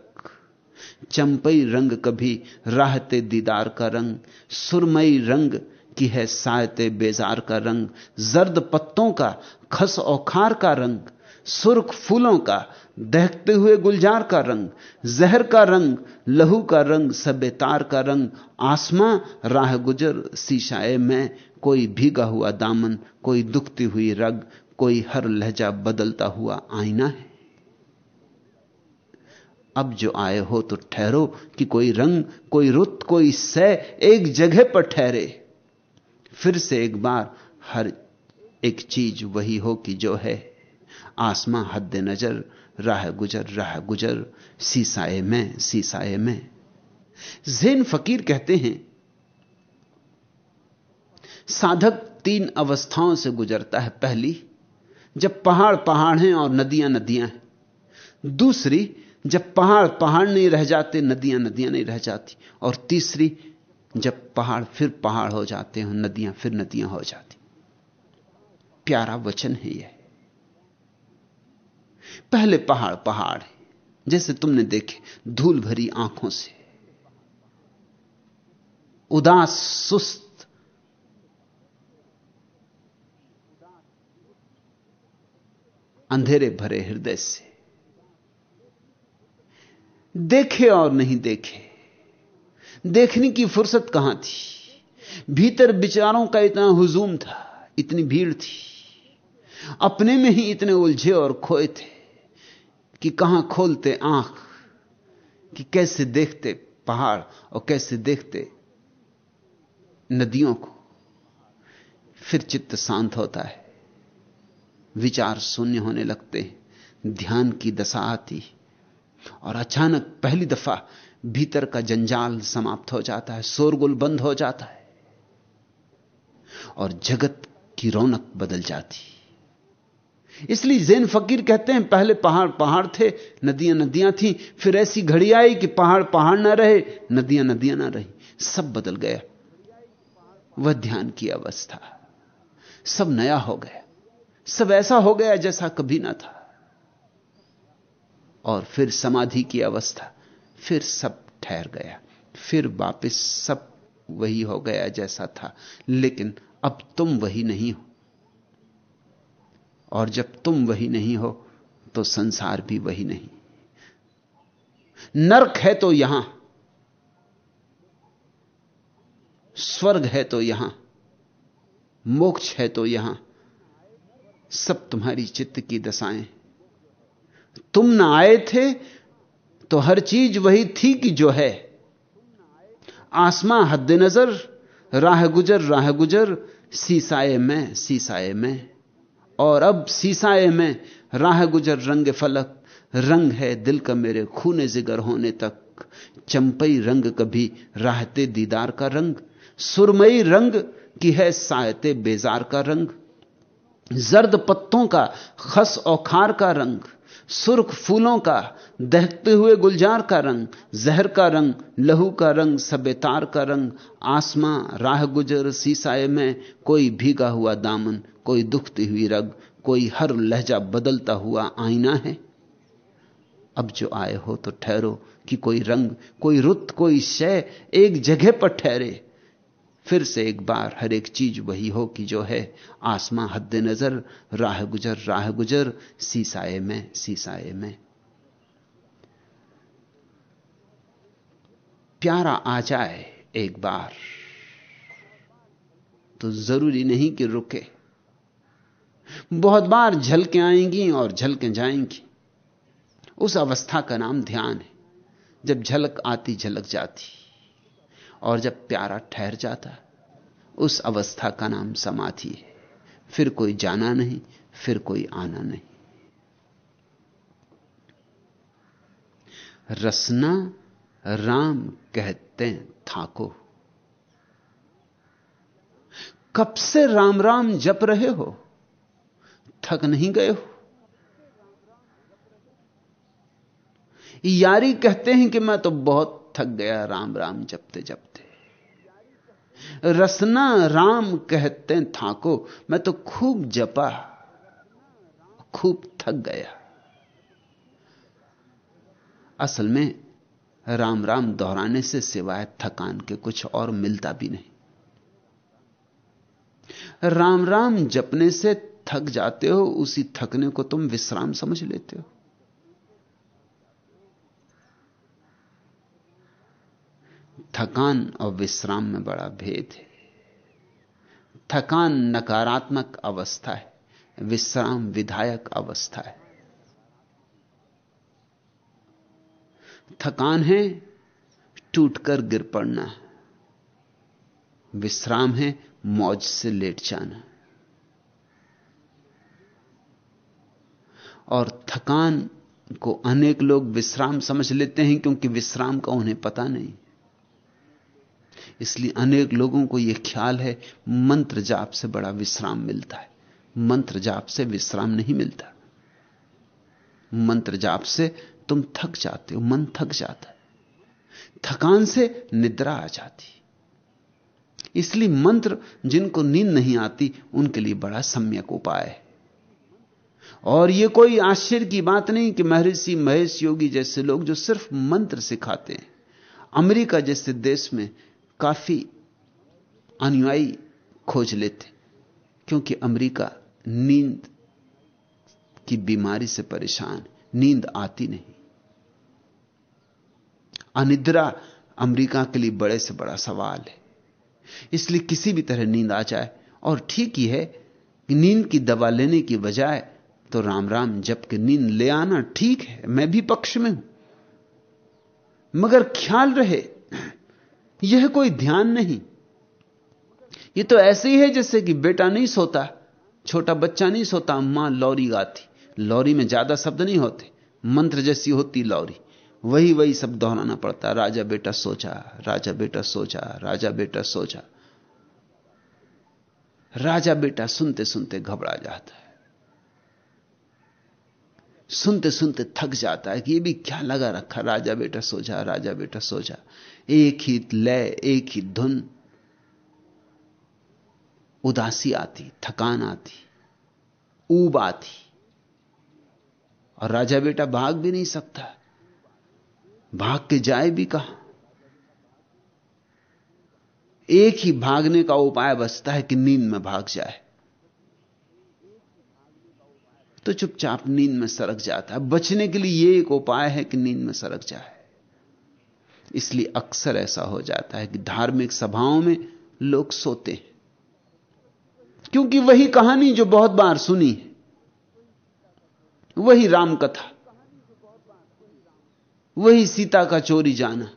चंपई रंग कभी राहते दीदार का रंग, सुरमई रंग की है सायते बेजार का रंग, जर्द पत्तों का खस औखार का रंग, सुर्ख फूलों का दहकते हुए गुलजार का रंग, जहर का रंग, लहू का रंग सबेतार का रंग, आसमां राह गुजर शीशाए में, कोई भीगा हुआ दामन, कोई दुखती हुई रग, कोई हर लहजा बदलता हुआ आईना है। अब जो आए हो तो ठहरो कि कोई रंग, कोई रुत, कोई सह एक जगह पर ठहरे। फिर से एक बार हर एक चीज़ वही हो कि जो है। आसमां हद नज़र राह गुजर राह गुजर, सीसाए में सीसाए में। जेन फकीर कहते हैं, साधक तीन अवस्थाओं से गुजरता है। पहली, जब पहाड़ पहाड़ हैं और नदियाँ नदियाँ हैं। दूसरी, जब पहाड़ पहाड़ नहीं रह जाते, नदियाँ नदियाँ नहीं रह जाती। और तीसरी, जब पहाड़ फिर पहाड़ हो जाते हैं, नदियाँ फिर नदियाँ हो जाती। प्यारा वचन है यह। पहले पहाड़ पहाड़ है, जैसे तुमने देखे, धूल भरी आँखों से। उदास, सुस्त। अंधेरे भरे हृदय से। देखे और नहीं देखे। देखने की फुर्सत कहाँ थी? भीतर विचारों का इतना हुजूम था, इतनी भीड़ थी। अपने में ही इतने उलझे और खोए थे। कि कहाँ खोलते आँख, कि कैसे देखते पहाड़ और कैसे देखते नदियों को। फिर चित्त शांत होता है, विचार शून्य होने लगते हैं, ध्यान की दशा आती और अचानक पहली दफ़ा भीतर का जंजाल समाप्त हो जाता है, शोरगुल बंद हो जाता है और जगत की रौनक बदल जाती इसलिए जैन फकीर कहते हैं, पहले पहाड़ पहाड़ थे, नदियाँ नदियाँ थी, फिर ऐसी घड़ी आई कि पहाड़ पहाड़ ना रहे, नदियाँ नदियाँ ना रही, सब बदल गया। वह ध्यान की अवस्था। सब नया हो गया। सब ऐसा हो गया जैसा कभी ना था। और फिर समाधि की अवस्था, फिर सब ठहर गया। फिर वापस सब वही हो गया जैसा था। लेकिन अब तुम वही नहीं हो। और जब तुम वही नहीं हो तो संसार भी वही नहीं। नरक है तो यहाँ, स्वर्ग है तो यहाँ, मोक्ष है तो यहाँ। सब तुम्हारी चित्त की दशाएँ। तुम ना आए थे तो हर चीज़ वही थी कि जो है। आसमां हद नज़र राह गुजर राह गुजर, सीसाए में सीसाए में। और अब सीसाए में राह गुजर रंग फलक, रंग है दिल का मेरे खूने जिगर होने तक। चंपई रंग कभी राहते दीदार का रंग, सुरमई रंग की है सायते बेजार का रंग। जर्द पत्तों का खस औखार का रंग, सुर्ख फूलों का दहकते हुए गुलजार का रंग, जहर का रंग, लहू का रंग सबेतार का रंग। आसमां राह गुजर, सीसाए में कोई भीगा हुआ दामन कोई दुखती हुई रग, कोई हर लहजा बदलता हुआ आईना है। अब जो आए हो तो ठहरो कि कोई रंग, कोई रुत, कोई शय एक जगह पर ठहरे। फिर से एक बार हर एक चीज़ वही हो कि जो है, आसमां हद नज़र राह गुजर राह गुजर, सीसाए में सीसाए में। प्यारा आ जाए एक बार तो ज़रूरी नहीं कि रुके। बहुत बार झलकें आएँगी और झलकें जाएँगी। उस अवस्था का नाम ध्यान है। जब झलक आती, झलक जाती। और जब प्यारा ठहर जाता, उस अवस्था का नाम समाधि है। फिर कोई जाना नहीं, फिर कोई आना नहीं। रसना राम कहते थाको। कब से राम राम जप रहे हो? थक नहीं गए हो? यारी कहते हैं कि मैं तो बहुत थक गया, राम राम जपते जपते। रसना राम कहते थाको, मैं तो खूब जपा, खूब थक गया। असल में राम राम दोहराने से सिवाय थकान के कुछ और मिलता भी नहीं। राम राम जपने से थक जाते हो, उसी थकने को तुम विश्राम समझ लेते हो। थकान और विश्राम में बड़ा भेद है। थकान नकारात्मक अवस्था है, विश्राम विधायक अवस्था है। थकान है, टूटकर गिर पड़ना विश्राम है, मौज से लेट जाना। और थकान को अनेक लोग विश्राम समझ लेते हैं क्योंकि विश्राम का उन्हें पता नहीं। इसलिए अनेक लोगों को यह ख्याल है, मंत्र जाप से बड़ा विश्राम मिलता है। मंत्र जाप से विश्राम नहीं मिलता। मंत्र जाप से तुम थक जाते हो, मन थक जाता है। थकान से निद्रा आ जाती इसलिए मंत्र जिनको नींद नहीं आती, उनके लिए बड़ा सम्यक उपाय है। और यह कोई आश्चर्य की बात नहीं कि महर्षि महेश योगी जैसे लोग जो सिर्फ़ मंत्र सिखाते हैं, अमेरिका जैसे देश में काफ़ी अनुयायी खोज लेते क्योंकि अमेरिका नींद की बीमारी से परेशान, नींद आती नहीं। अनिद्रा अमेरिका के लिए बड़े से बड़ा सवाल है। इसलिए किसी भी तरह नींद आ जाए, और ठीक ही है कि नींद की दवा लेने की बजाय तो राम राम जब के नींद ले आना ठीक है, मैं भी पक्ष में हूँ। मगर ख्याल रहे, यह कोई ध्यान नहीं। यह तो ऐसे ही है जैसे कि बेटा नहीं सोता, छोटा बच्चा नहीं सोता, माँ लौरी गाती। लौरी में ज़्यादा शब्द नहीं होते, मंत्र जैसी होती लौरी। वही वही सब दोहराना पड़ता, राजा बेटा सोचा, राजा बेटा सोचा, राजा बेटा सोचा। राजा बेटा सुनते सुनते घबरा जाता सुनते सुनते थक जाता है कि ये भी क्या लगा रखा? राजा बेटा सोचा, राजा बेटा सोचा। एक ही लय, एक ही धुन। उदासी आती, थकान आती, ऊब आती। और राजा बेटा भाग भी नहीं सकता। भाग के जाए भी कहा? एक ही भागने का उपाय बचता है कि नींद में भाग जाए। तो चुपचाप नींद में सरक जाता है। बचने के लिए यह एक उपाय है कि नींद में सरक जाए। इसलिए अक्सर ऐसा हो जाता है कि धार्मिक सभाओं में लोग सोते हैं। क्योंकि वही कहानी जो बहुत बार सुनी है, वही राम कथा वही सीता का चोरी जाना,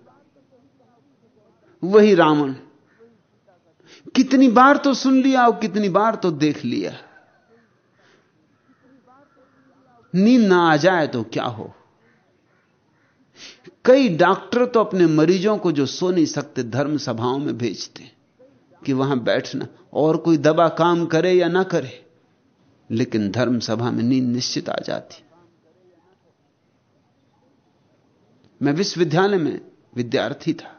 वही रावण। कितनी बार तो सुन लिया और कितनी बार तो देख लिया। नींद ना आ जाए तो क्या हो? कई डॉक्टर तो अपने मरीजों को जो सो नहीं सकते, धर्म सभाओं में भेजते कि वहाँ बैठना, और कोई दबा काम करे या ना करे, लेकिन धर्म सभा में नींद निश्चित आ जाती। मैं विश्वविद्यालय में विद्यार्थी था।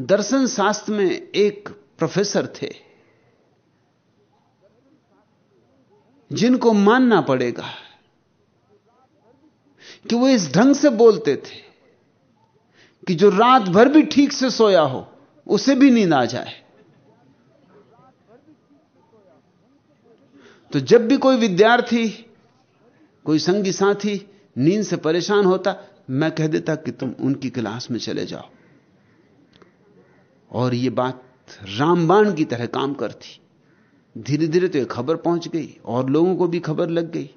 दर्शन शास्त्र में एक प्रोफेसर थे। जिनको मानना पड़ेगा कि वो इस ढंग से बोलते थे कि जो रात भर भी ठीक से सोया हो, उसे भी नींद आ जाए। तो जब भी कोई विद्यार्थी, कोई संगी साथी नींद से परेशान होता, मैं कह देता कि तुम उनकी क्लास में चले जाओ। और यह बात रामबाण की तरह काम करती। धीरे धीरे तो खबर पहुँच गई और लोगों को भी खबर लग गई।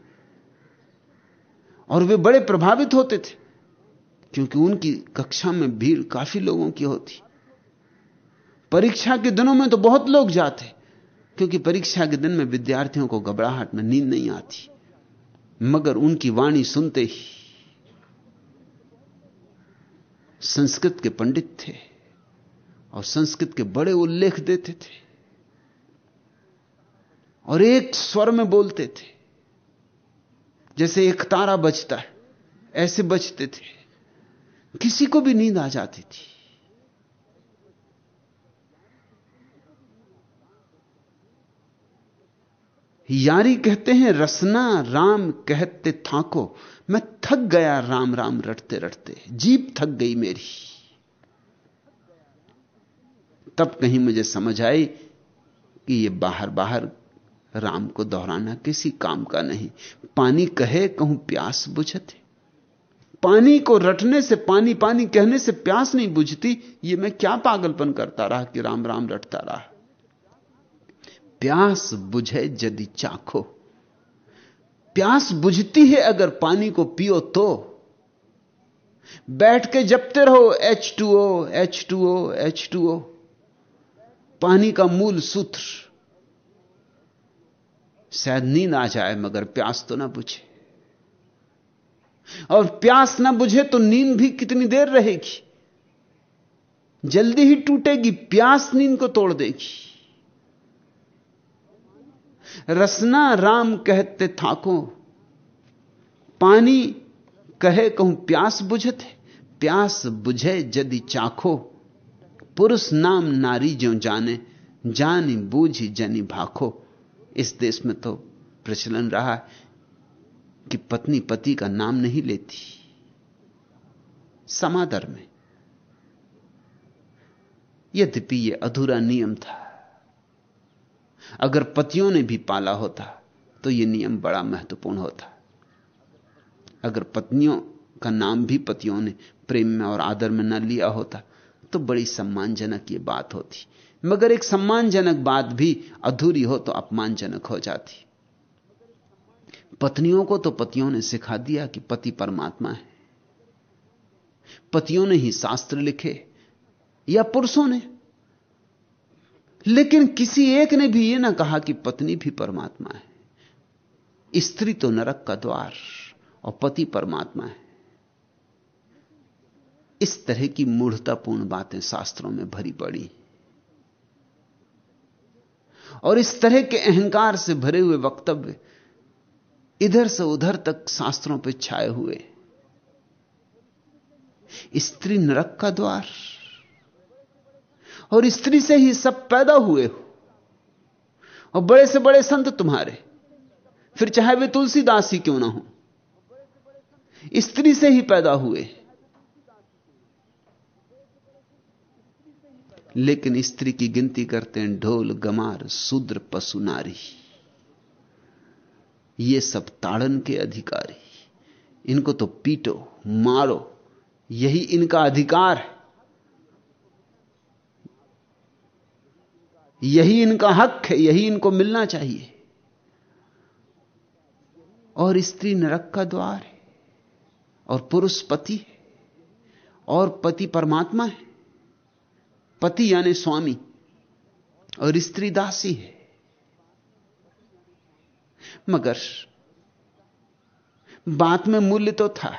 और वे बड़े प्रभावित होते थे, क्योंकि उनकी कक्षा में भीड़ काफ़ी लोगों की होती। परीक्षा के दिनों में तो बहुत लोग जाते, क्योंकि परीक्षा के दिन में विद्यार्थियों को घबराहट में नींद नहीं आती, मगर उनकी वाणी सुनते ही संस्कृत के पंडित थे और संस्कृत के बड़े उल्लेख देते थे। और एक स्वर में बोलते थे। जैसे एक तारा बजता है, ऐसे बजते थे। किसी को भी नींद आ जाती थी। यारी कहते हैं, रसना राम कहते थाको। मैं थक गया राम राम रटते रटते। जीप थक गई मेरी। तब कहीं मुझे समझ आई कि ये बाहर बाहर राम को दोहराना किसी काम का नहीं। पानी कहे कहूँ प्यास बुझते। पानी को रटने से, पानी पानी कहने से प्यास नहीं बुझती। ये मैं क्या पागलपन करता रहा कि राम राम रटता रहा। प्यास बुझे यदि चाखो। प्यास बुझती है अगर पानी को पियो तो। बैठ के जपते रहो H two O H two O H two O पानी का मूल सूत्र। शायद नींद आ जाए, मगर प्यास तो ना बुझे। और प्यास ना बुझे तो नींद भी कितनी देर रहेगी? जल्दी ही टूटेगी, प्यास नींद को तोड़ देगी। रसना राम कहते थाको, पानी कहे कहूँ प्यास बुझते प्यास बुझे यदि चाखो। पुरुष नाम नारी जो जाने, जानी बूझी जनी भाखो। इस देश में तो प्रचलन रहा कि पत्नी पति का नाम नहीं लेती। समादर में। यद्यपि यह अधूरा नियम था। अगर पतियों ने भी पाला होता तो यह नियम बड़ा महत्वपूर्ण होता। अगर पत्नियों का नाम भी पतियों ने प्रेम में और आदर में न लिया होता तो बड़ी सम्मानजनक यह बात होती। मगर एक सम्मानजनक बात भी अधूरी हो तो अपमानजनक हो जाती। पत्नियों को तो पतियों ने सिखा दिया कि पति परमात्मा है। पतियों ने ही शास्त्र लिखे, या पुरुषों ने। लेकिन किसी एक ने भी यह ना कहा कि पत्नी भी परमात्मा है। स्त्री तो नरक का द्वार और पति परमात्मा है। इस तरह की मूढ़तापूर्ण बातें शास्त्रों में भरी पड़ी और इस तरह के अहंकार से भरे हुए वक्तव्य इधर से उधर तक शास्त्रों पर छाए हुए। स्त्री नरक का द्वार। और स्त्री से ही सब पैदा हुए हो। और बड़े से बड़े संत तुम्हारे। फिर चाहे वे तुलसीदास ही क्यों ना हो। स्त्री से ही पैदा हुए। लेकिन स्त्री की गिनती करते हैं, ढोल, गमार शूद्र पशु, नारी। ये सब ताड़न के अधिकारी। इनको तो पीटो, मारो, यही इनका अधिकार है। यही इनका हक है, यही इनको मिलना चाहिए। और स्त्री नरक का द्वार है, और पुरुष पति है, और पति परमात्मा है। पति यानी स्वामी और स्त्री दासी है। मगर बात में मूल्य तो था,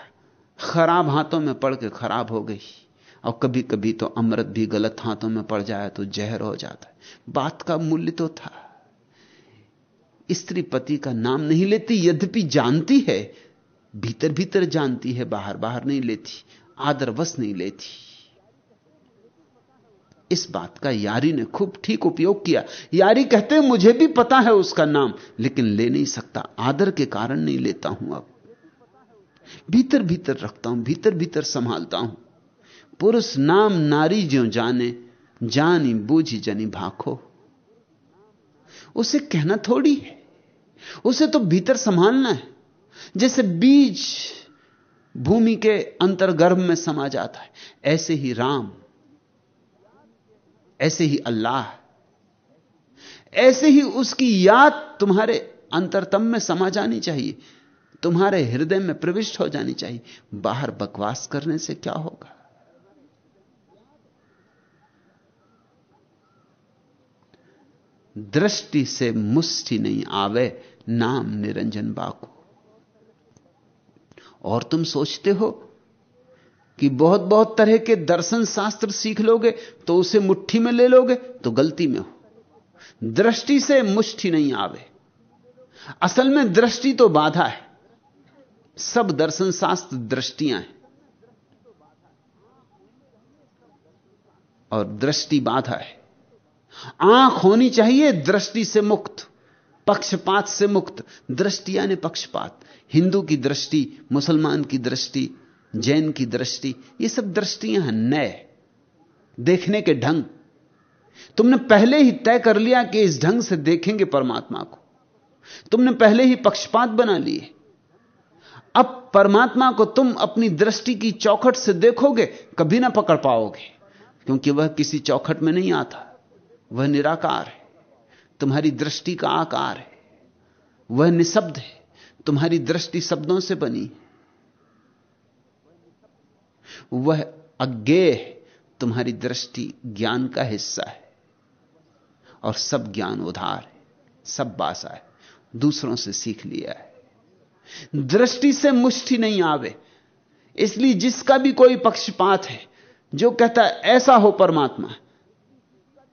खराब हाथों में पड़ के खराब हो गई और कभी कभी तो अमृत भी गलत हाथों में पड़ जाए तो जहर हो जाता है। बात का मूल्य तो था। स्त्री पति का नाम नहीं लेती, यद्यपि जानती है भीतर भीतर जानती है बाहर बाहर नहीं लेती, आदरवश नहीं लेती। इस बात का यारी ने खूब ठीक उपयोग किया। यारी कहते हैं, मुझे भी पता है उसका नाम, लेकिन ले नहीं सकता। आदर के कारण नहीं लेता हूँ अब। भीतर भीतर रखता हूँ, भीतर भीतर संभालता हूँ। पुरुष नाम नारी ज्यो जाने, जानी बूझी जनी भाखो। उसे कहना थोड़ी है। उसे तो भीतर संभालना है। जैसे बीज भूमि के अंतर्गर्भ में समा जाता है, ऐसे ही राम ऐसे ही अल्लाह ऐसे ही उसकी याद तुम्हारे अंतरतम में समा जानी चाहिए। तुम्हारे हृदय में प्रविष्ट हो जानी चाहिए। बाहर बकवास करने से क्या होगा? दृष्टि से मुष्टि नहीं आवे, नाम निरंजन बाकू। और तुम सोचते हो कि बहुत बहुत तरह के दर्शन शास्त्र सीख लोगे तो उसे मुट्ठी में ले लोगे तो गलती में हो। दृष्टि से मुष्टि नहीं आवे। असल में दृष्टि तो बाधा है। सब दर्शन शास्त्र दृष्टियाँ हैं। और दृष्टि बाधा है। आँख होनी चाहिए दृष्टि से मुक्त, पक्षपात से मुक्त। दृष्टि यानी पक्षपात। हिंदू की दृष्टि, मुसलमान की दृष्टि जैन की दृष्टि, ये सब दृष्टियाँ हैं, नए। देखने के ढंग। तुमने पहले ही तय कर लिया कि इस ढंग से देखेंगे परमात्मा को। तुमने पहले ही पक्षपात बना लिए। अब परमात्मा को तुम अपनी दृष्टि की चौखट से देखोगे, कभी ना पकड़ पाओगे। क्योंकि वह किसी चौखट में नहीं आता। वह निराकार है। तुम्हारी दृष्टि का आकार है। वह निशब्द है। तुम्हारी दृष्टि शब्दों से बनी वह अज्ञेय तुम्हारी दृष्टि ज्ञान का हिस्सा है। और सब ज्ञान उधार है, सब बासा है, दूसरों से सीख लिया है। दृष्टि से मुष्टि नहीं आवे, इसलिए जिसका भी कोई पक्षपात है, जो कहता है, ऐसा हो परमात्मा,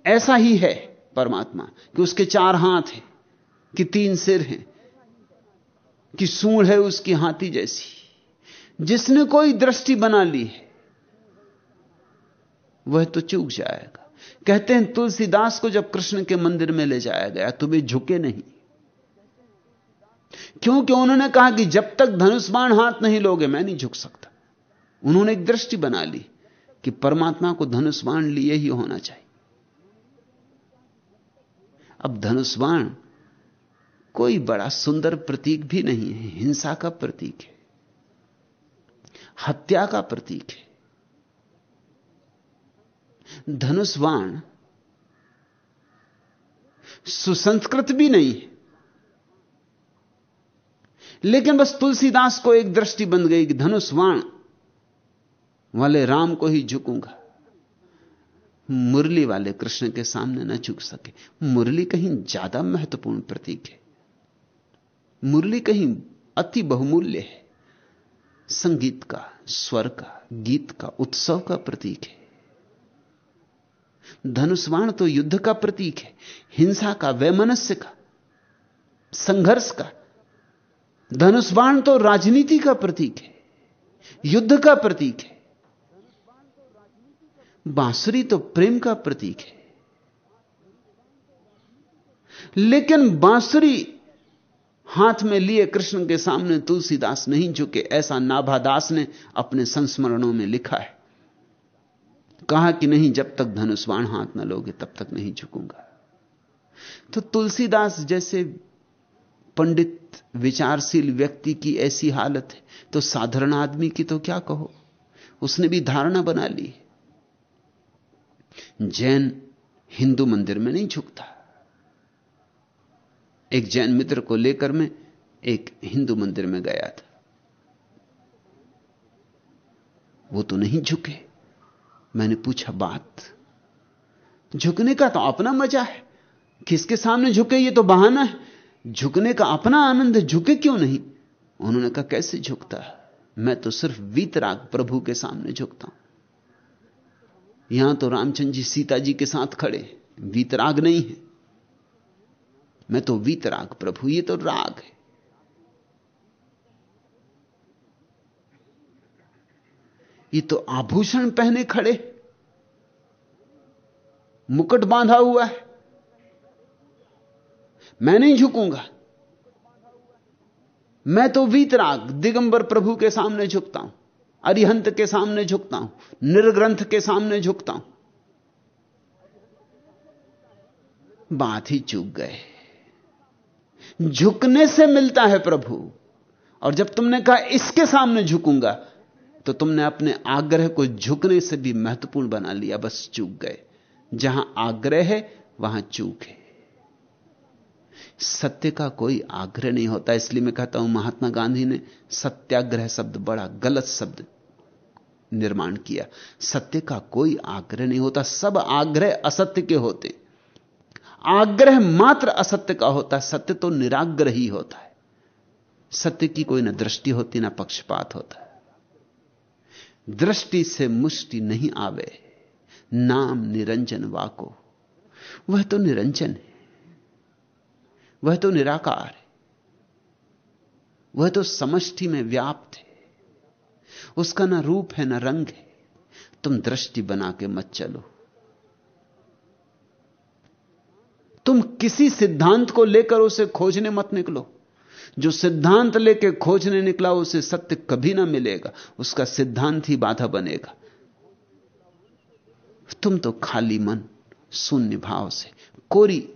ऐसा ही है परमात्मा, कि उसके चार हाथ हैं, कि तीन सिर हैं, कि सूढ़ है उसकी हाथी जैसी। जिसने कोई दृष्टि बना ली है, वह तो चूक जाएगा। कहते हैं, तुलसीदास को जब कृष्ण के मंदिर में ले जाया गया तो वे झुके नहीं। क्योंकि उन्होंने कहा कि जब तक धनुष्बाण हाथ नहीं लोगे, मैं नहीं झुक सकता। उन्होंने एक दृष्टि बना ली कि परमात्मा को धनुष्बाण लिए ही होना चाहिए। अब धनुष्बाण कोई बड़ा सुंदर प्रतीक भी नहीं है, हिंसा का प्रतीक है। हत्या का प्रतीक है। धनुष्बाण सुसंस्कृत भी नहीं है। लेकिन बस तुलसीदास को एक दृष्टि बन गई कि धनुष्वाण वाले राम को ही झुकूँगा। मुरली वाले कृष्ण के सामने न झुक सके। मुरली कहीं ज़्यादा महत्वपूर्ण प्रतीक है। मुरली कहीं अति बहुमूल्य है। संगीत का, स्वर का, गीत का उत्सव का प्रतीक है। धनुष्वाण तो युद्ध का प्रतीक है, हिंसा का, वैमनस्य का, संघर्ष का। धनुष्वाण तो राजनीति का प्रतीक है, युद्ध का प्रतीक है। बांसुरी तो प्रेम का प्रतीक है। लेकिन बांसुरी हाथ में लिए कृष्ण के सामने तुलसीदास नहीं झुके ऐसा नाभादास ने अपने संस्मरणों में लिखा है। कहा कि नहीं, जब तक धनुष्वाण हाथ न लोगे, तब तक नहीं झुकूँगा। तो तुलसीदास जैसे पंडित, विचारशील व्यक्ति की ऐसी हालत है तो साधारण आदमी की तो क्या कहो? उसने भी धारणा बना ली। जैन हिंदू मंदिर में नहीं झुकता। एक जैन मित्र को लेकर मैं एक हिंदू मंदिर में गया था। वो तो नहीं झुके। मैंने पूछा, बात, झुकने का तो अपना मज़ा है। किसके सामने झुके ये तो बहाना है। झुकने का अपना आनंद है झुके क्यों नहीं? उन्होंने कहा, कैसे झुकता है? मैं तो सिर्फ़ वीतराग प्रभु के सामने झुकता हूँ। यहाँ तो रामचंद्र जी सीता जी के साथ खड़े वीतराग नहीं है। मैं तो वीतराग प्रभु, ये तो राग है। ये तो आभूषण पहने खड़े मुकुट बांधा हुआ है। मैं नहीं झुकूँगा। मैं तो वीतराग दिगंबर प्रभु के सामने झुकता हूँ, अरिहंत के सामने झुकता हूँ, निर्ग्रंथ के सामने झुकता हूँ। बात ही चूक गए। झुकने से मिलता है प्रभु। और जब तुमने कहा, इसके सामने झुकूँगा तो तुमने अपने आग्रह को झुकने से भी महत्वपूर्ण बना लिया, बस चूक गए। जहाँ आग्रह है, वहाँ चूक है। सत्य का कोई आग्रह नहीं होता, इसलिए मैं कहता हूँ, महात्मा गांधी ने सत्याग्रह शब्द, बड़ा गलत शब्द निर्माण किया। सत्य का कोई आग्रह नहीं होता, सब आग्रह असत्य के होते। आग्रह मात्र असत्य का होता है, सत्य तो निराग्रह ही होता है। सत्य की कोई ना दृष्टि होती, ना पक्षपात होता है। दृष्टि से मुष्टि नहीं आवे, नाम निरंजन वाको। वह तो निरंजन है, वह तो निराकार है, वह तो समष्टि में व्याप्त है। उसका ना रूप है, ना रंग है। तुम दृष्टि बना के मत चलो। तुम किसी सिद्धांत को लेकर उसे खोजने मत निकलो। जो सिद्धांत लेके खोजने निकला, उसे सत्य कभी ना मिलेगा। उसका सिद्धांत ही बाधा बनेगा। तुम तो खाली मन, शून्य भाव से, कोरी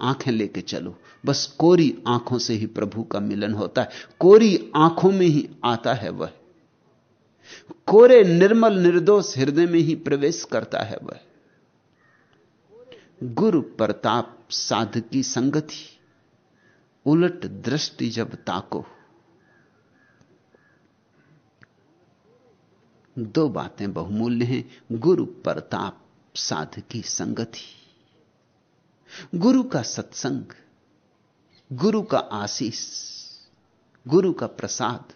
आँखें लेके चलो। बस कोरी आँखों से ही प्रभु का मिलन होता है। कोरी आँखों में ही आता है वह। कोरे निर्मल निर्दोष हृदय में ही प्रवेश करता है वह। गुरु प्रताप साधकी संगति, उलट दृष्टि जब ताको। दो बातें बहुमूल्य हैं, गुरु प्रताप साधकी संगति। गुरु का सत्संग, गुरु का आशीष, गुरु का प्रसाद,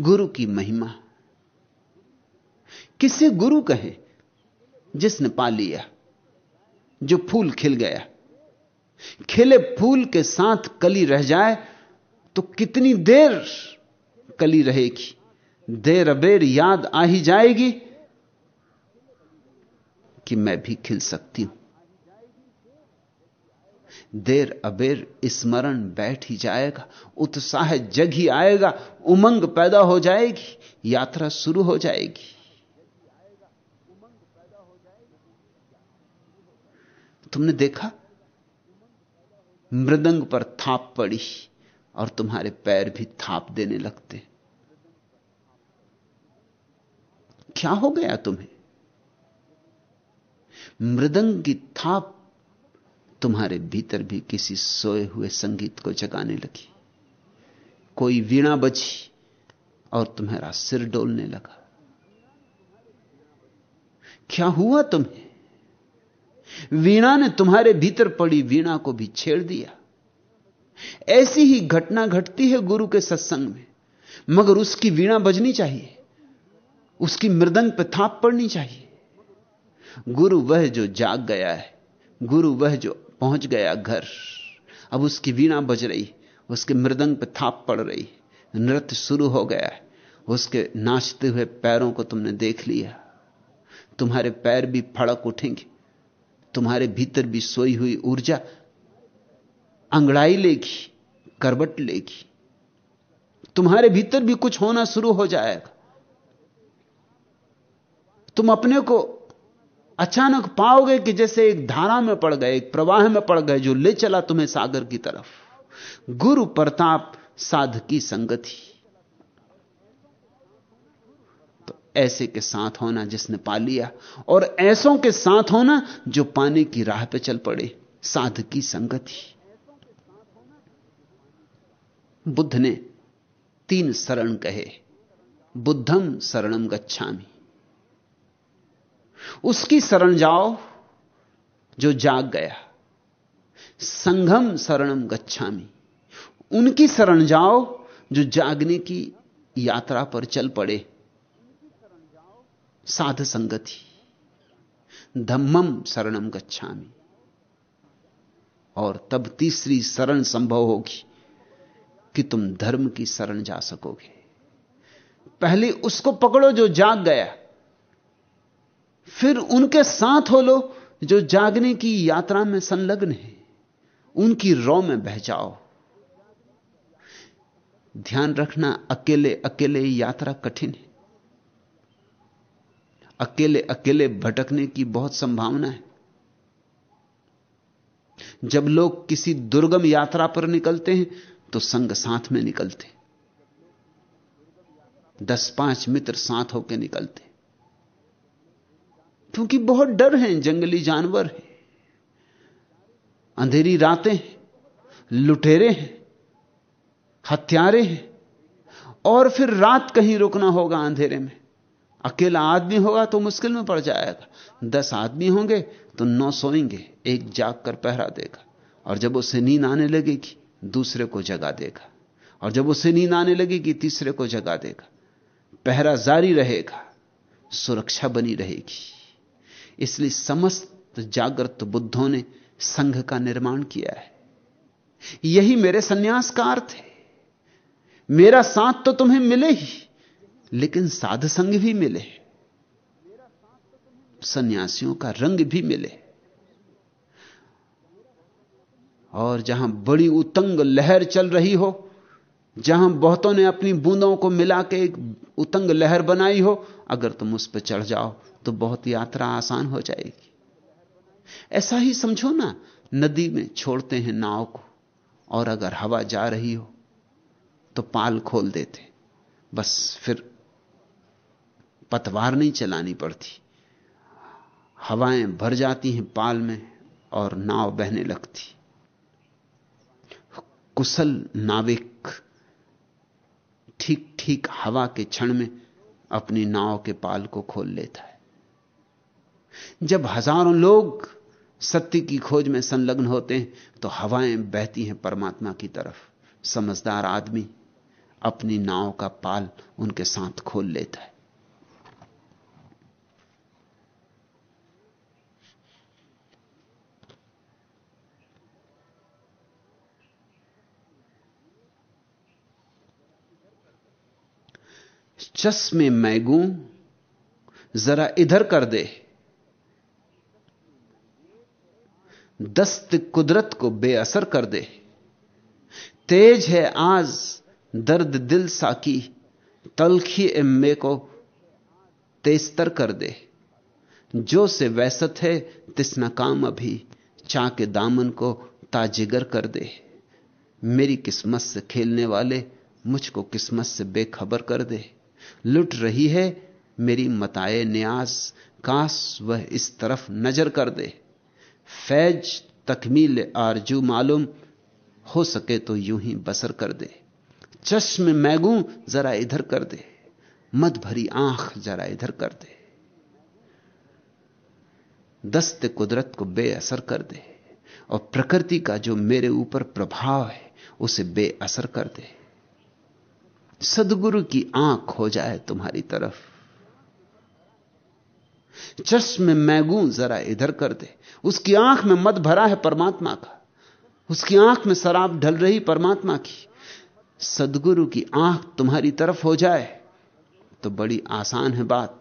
गुरु की महिमा। किसे गुरु कहे, जिसने पा लिया? जो फूल खिल गया। खिले फूल के साथ कली रह जाए तो कितनी देर कली रहेगी? देर अबेर याद आ ही जाएगी कि मैं भी खिल सकती हूँ। देर अबेर स्मरण बैठ ही जाएगा, उत्साह जग ही आएगा, उमंग पैदा हो जाएगी, यात्रा शुरू हो जाएगी। तुमने देखा? मृदंग पर थाप पड़ी और तुम्हारे पैर भी थाप देने लगते। क्या हो गया तुम्हें? मृदंग की थाप तुम्हारे भीतर भी किसी सोए हुए संगीत को जगाने लगी। कोई वीणा बजी और तुम्हारा सिर डोलने लगा। क्या हुआ तुम्हें? वीणा ने तुम्हारे भीतर पड़ी वीणा को भी छेड़ दिया। ऐसी ही घटना घटती है गुरु के सत्संग में। मगर उसकी वीणा बजनी चाहिए। उसकी मृदंग पर थाप पड़नी चाहिए। गुरु वह जो जाग गया है, गुरु वह जो पहुँच गया घर, अब उसकी वीणा बज रही, उसके मृदंग पर थाप पड़ रही, नृत्य शुरू हो गया है। उसके नाचते हुए पैरों को तुमने देख लिया। तुम्हारे पैर भी फड़क उठेंगे। तुम्हारे भीतर भी सोई हुई ऊर्जा अंगड़ाई लेगी, करबट लेगी। तुम्हारे भीतर भी कुछ होना शुरू हो जाएगा। तुम अपने को अचानक पाओगे कि जैसे एक धारा में पड़ गए, एक प्रवाह में पड़ गए जो ले चला तुम्हें सागर की तरफ़। गुरु प्रताप साध की संगति तो ऐसे के साथ होना जिसने पा लिया, और ऐसों के साथ होना जो पाने की राह पे चल पड़े, साध की संगति बुद्ध ने तीन शरण कहे, बुद्धम शरणम गच्छामी। उसकी शरण जाओ जो जाग गया, संघम शरणम गच्छामी। उनकी शरण जाओ जो जागने की यात्रा पर चल पड़े साध संगति धम्मम शरणम गच्छामी। और तब तीसरी शरण संभव होगी कि तुम धर्म की शरण जा सकोगे। पहले उसको पकड़ो जो जाग गया। फिर उनके साथ हो लो जो जागने की यात्रा में संलग्न है। उनकी रौ में बह जाओ। ध्यान रखना अकेले अकेले यात्रा कठिन है। अकेले अकेले भटकने की बहुत संभावना है। जब लोग किसी दुर्गम यात्रा पर निकलते हैं तो संग साथ में निकलते। दस पाँच मित्र साथ होकर निकलते। क्योंकि बहुत डर है, जंगली जानवर है। अंधेरी रातें हैं, लुटेरे हैं, हत्यारे हैं, और फिर रात कहीं रुकना होगा अंधेरे में। अकेला आदमी होगा तो मुश्किल में पड़ जाएगा। दस आदमी होंगे तो नौ सोएँगे, एक जाग कर पहरा देगा। और जब उसे नींद आने लगेगी, दूसरे को जगा देगा। और जब उसे नींद आने लगेगी, तीसरे को जगा देगा। पहरा जारी रहेगा, सुरक्षा बनी रहेगी। इसलिए समस्त जागृत बुद्धों ने संघ का निर्माण किया है। यही मेरे सन्यास का अर्थ है। मेरा साथ तो तुम्हें मिले ही। लेकिन साध संग भी मिले सन्यासियों का रंग भी मिले और जहाँ बड़ी उतंग लहर चल रही हो, जहाँ बहुतों ने अपनी बूंदों को मिला के एक उतंग लहर बनाई हो, अगर तुम उस पर चढ़ जाओ तो बहुत यात्रा आसान हो जाएगी। ऐसा ही समझो ना, नदी में छोड़ते हैं नाव को, और अगर हवा जा रही हो तो पाल खोल देते बस फिर पतवार नहीं चलानी पड़ती। हवाएँ भर जाती हैं पाल में और नाव बहने लगती। कुशल नाविक ठीक ठीक हवा के क्षण में अपनी नाव के पाल को खोल लेता है। जब हज़ारों लोग सत्य की खोज में संलग्न होते हैं तो हवाएँ बहती हैं परमात्मा की तरफ़। समझदार आदमी अपनी नाव का पाल उनके साथ खोल लेता है। चश्मे मैगू, जरा इधर कर दे। दस्त कुदरत को बेअसर कर दे। तेज है आज, दर्द दिल साकी, तलखी एम्मे को तेस्तर कर दे। जो से वैसत है, तिस काम अभी चा के दामन को ताजिगर कर दे। मेरी किस्मत से खेलने वाले, मुझको किस्मत से बेखबर कर दे। लुट रही है, मेरी मताए न्याज काश वह इस तरफ़ नज़र कर दे। फैज तकमील आरज़ू मालूम, हो सके तो यूँ ही बसर कर दे। चश्म मैगू जरा इधर कर दे मत भरी आँख जरा इधर कर दे। दस्त कुदरत को बेअसर कर दे, और प्रकृति का जो मेरे ऊपर प्रभाव है, उसे बेअसर कर दे। सदगुरु की आँख हो जाए तुम्हारी तरफ़। चश्म मैगू जरा इधर कर दे। उसकी आँख में मत भरा है परमात्मा का। उसकी आँख में शराब ढल रही परमात्मा की। सदगुरु की आँख तुम्हारी तरफ़ हो जाए तो बड़ी आसान है बात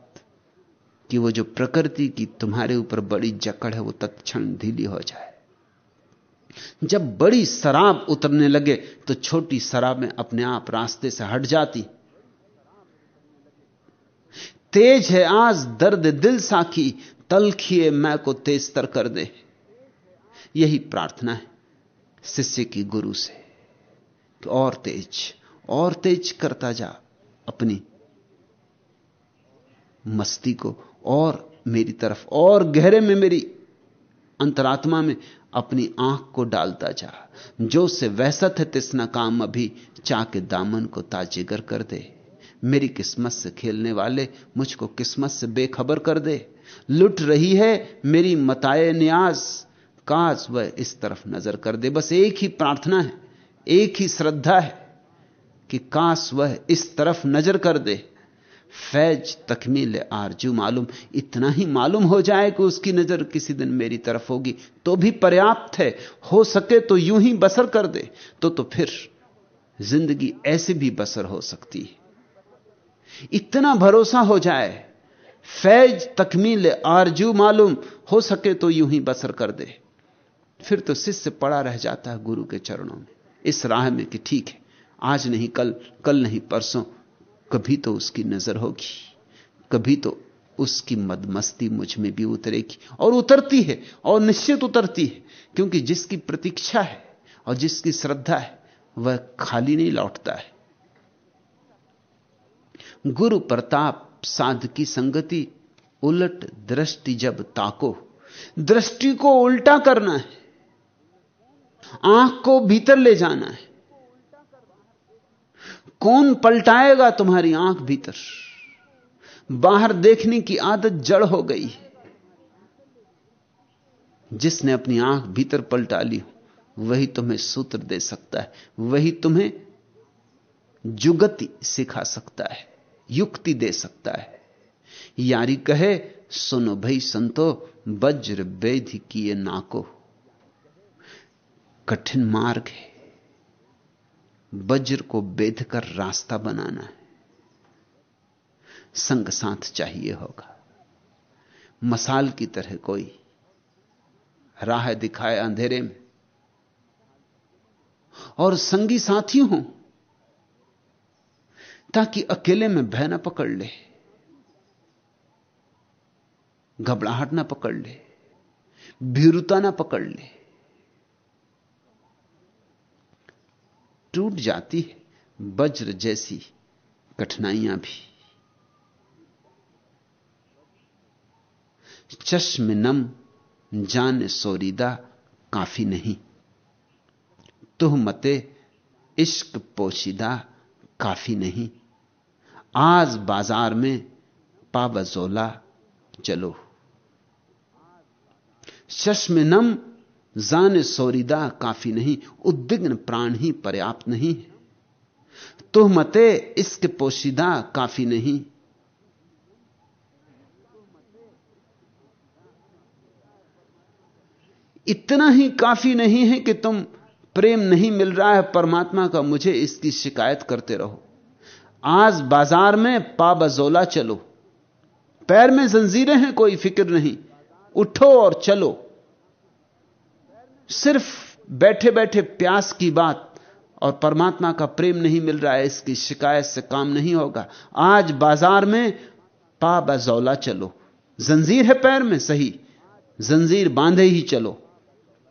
कि वो जो प्रकृति की तुम्हारे ऊपर बड़ी जकड़ है, वो तत्क्षण ढीली हो जाए। जब बड़ी शराब उतरने लगे तो छोटी शराब अपने आप रास्ते से हट जाती। तेज है आज दर्द दिल साखी, तलखिए मैं को तेज तर कर दे। यही प्रार्थना है शिष्य की गुरु से। कि और तेज और तेज करता जा अपनी मस्ती को, और मेरी तरफ़, और गहरे में मेरी अंतरात्मा में अपनी आँख को डालता जा। जो से वैसत है तिसना काम अभी चा के दामन को ताजिगर कर दे। मेरी किस्मत से खेलने वाले मुझको किस्मत से बेखबर कर दे। लुट रही है मेरी मताए न्याज। काज वह इस तरफ़ नज़र कर दे। बस एक ही प्रार्थना है, एक ही श्रद्धा है कि काश वह इस तरफ़ नज़र कर दे। फैज तकमील आरज़ू मालूम। इतना ही मालूम हो जाए कि उसकी नज़र किसी दिन मेरी तरफ़ होगी। तो भी पर्याप्त है। हो सके तो यूँ ही बसर कर दे। तो तो फिर ज़िंदगी ऐसे भी बसर हो सकती है। इतना भरोसा हो जाए, फैज तकमील आरज़ू मालूम। हो सके तो यूँ ही बसर कर दे। फिर तो शिष्य पड़ा रह जाता है गुरु के चरणों में। इस राह में कि ठीक है, आज नहीं, कल कल नहीं, परसों। कभी तो उसकी नज़र होगी, कभी तो उसकी मदमस्ती मुझमें भी उतरेगी। और उतरती है, और निश्चित उतरती है, क्योंकि जिसकी प्रतीक्षा है और जिसकी श्रद्धा है, वह खाली नहीं लौटता है। गुरु प्रताप साध की संगति उलट दृष्टि जब ताको, दृष्टि को उल्टा करना है, आँख को भीतर ले जाना है। कौन पलटाएगा तुम्हारी आँख भीतर। बाहर देखने की आदत जड़ हो गई जिसने अपनी आँख भीतर पलटा ली, वही तुम्हें सूत्र दे सकता है, वही तुम्हें जुगति सिखा सकता है, युक्ति दे सकता है। यारी कहे, सुनो भाई संतो, वज्र वेधि किए नाको। कठिन मार्ग है। वज्र को बेध कर रास्ता बनाना है। संग साथ चाहिए होगा। मसाल की तरह कोई राह दिखाए अंधेरे में। और संगी साथी हो, ताकि अकेले में भय ना पकड़ ले, घबराहट ना पकड़ ले, भीरुता ना पकड़ ले। टूट जाती है, वज्र जैसी कठिनाइयाँ भी। चश्म नम, जान सोरीदा काफ़ी नहीं। तुह मते इश्क पोशीदा काफ़ी नहीं। आज बाज़ार में पाबजोला चलो। चश्म जान सोरीदा काफ़ी नहीं, उद्विग्न प्राण ही पर्याप्त नहीं तुह मते इश्क पोशीदा काफ़ी नहीं। इतना ही काफ़ी नहीं है कि तुम प्रेम नहीं मिल रहा है, परमात्मा का मुझे इसकी शिकायत करते रहो। आज बाज़ार में पाबजोला चलो, पैर में जंजीरें हैं, कोई फ़िक्र नहीं। उठो और चलो। सिर्फ़ बैठे बैठे प्यास की बात और परमात्मा का प्रेम नहीं मिल रहा है, इसकी शिकायत से काम नहीं होगा। आज बाज़ार में पा बजौला चलो। जंजीर है पैर में, सही। जंजीर बांधे ही चलो।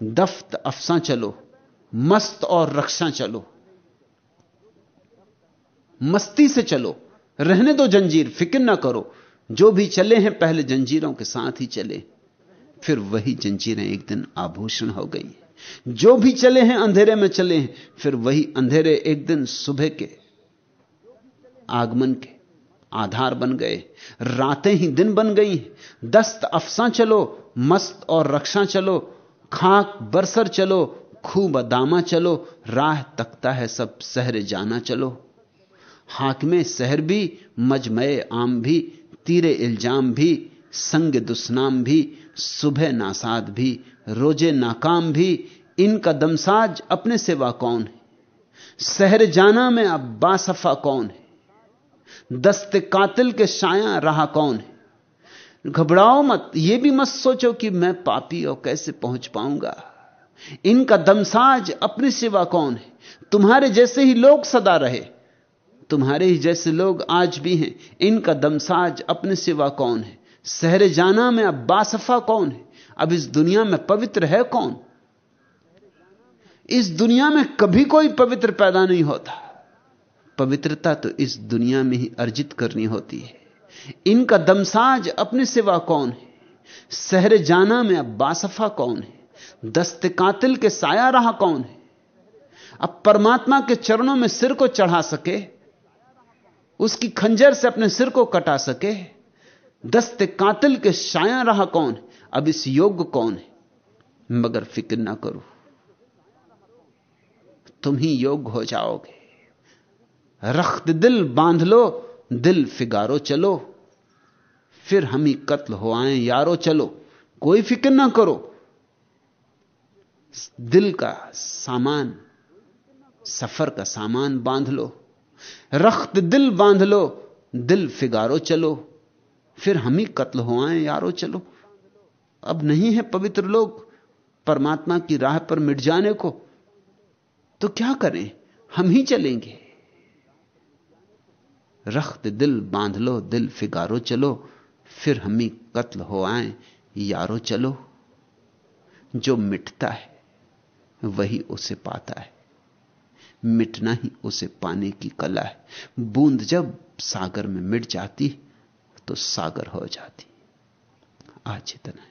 दफ्त अफसा चलो। मस्त और रक्षा चलो। मस्ती से चलो। रहने दो जंजीर, फ़िक्र ना करो। जो भी चले हैं पहले जंजीरों के साथ ही चले। फिर वही जंजीरें एक दिन आभूषण हो गई। जो भी चले हैं, अंधेरे में चले हैं, फिर वही अंधेरे एक दिन सुबह के आगमन के आधार बन गए। रातें ही दिन बन गई। दस्त अफसा चलो, मस्त और रक्षा चलो, खाक बरसर चलो, खूब दामा चलो, राह तकता है सब, शहर जाना चलो। हाक में शहर भी मजमय आम भी, तीरे इल्ज़ाम भी, संग दुस्नाम भी सुबह नासाद भी, रोज़े नाकाम भी, इनका दमसाज अपने सिवा कौन है? शहर जाना में अब बासफा कौन है? दस्त कातिल के शाया रहा कौन है? घबराओ मत यह भी मत सोचो कि मैं पापी और कैसे पहुँच पाऊँगा। इनका दमसाज अपने सिवा कौन है? तुम्हारे जैसे ही लोग सदा रहे, तुम्हारे ही जैसे लोग आज भी हैं, इनका दमसाज अपने सिवा कौन है? शहर जाना में अब बासफा कौन है? अब इस दुनिया में पवित्र है कौन? इस दुनिया में कभी कोई पवित्र पैदा नहीं होता। पवित्रता तो इस दुनिया में ही अर्जित करनी होती है। इनका दमसाज अपने सिवा कौन है? शहर जाना में अब बासफा कौन है? दस्त कातिल के साया रहा कौन है? अब परमात्मा के चरणों में सिर को चढ़ा सके? उसकी खंजर से अपने सिर को कटा सके? दस्त कातिल के साया रहा कौन है? अब इस योग्य कौन है? मगर फ़िक्र ना करो। तुम ही योग्य हो जाओगे। रख्त दिल बाँध लो, दिल फिगारो चलो। फिर हम ही कत्ल हो आए, यारो चलो। कोई फ़िक्र ना करो। दिल का सामान, सफ़र का सामान बाँध लो। रख्त दिल बाँध लो, दिल फिगारो चलो। फिर हम ही कत्ल हो आए, यारो चलो। अब नहीं है पवित्र लोग परमात्मा की राह पर मिट जाने को तो क्या करें? हम ही चलेंगे। रख्त दिल बाँध लो, दिल फिगारो चलो, फिर हम ही कत्ल हो आए, यारो चलो। जो मिटता है, वही उसे पाता है। मिटना ही उसे पाने की कला है। बूंद जब सागर में मिट जाती तो सागर हो जाती। आज इतना है।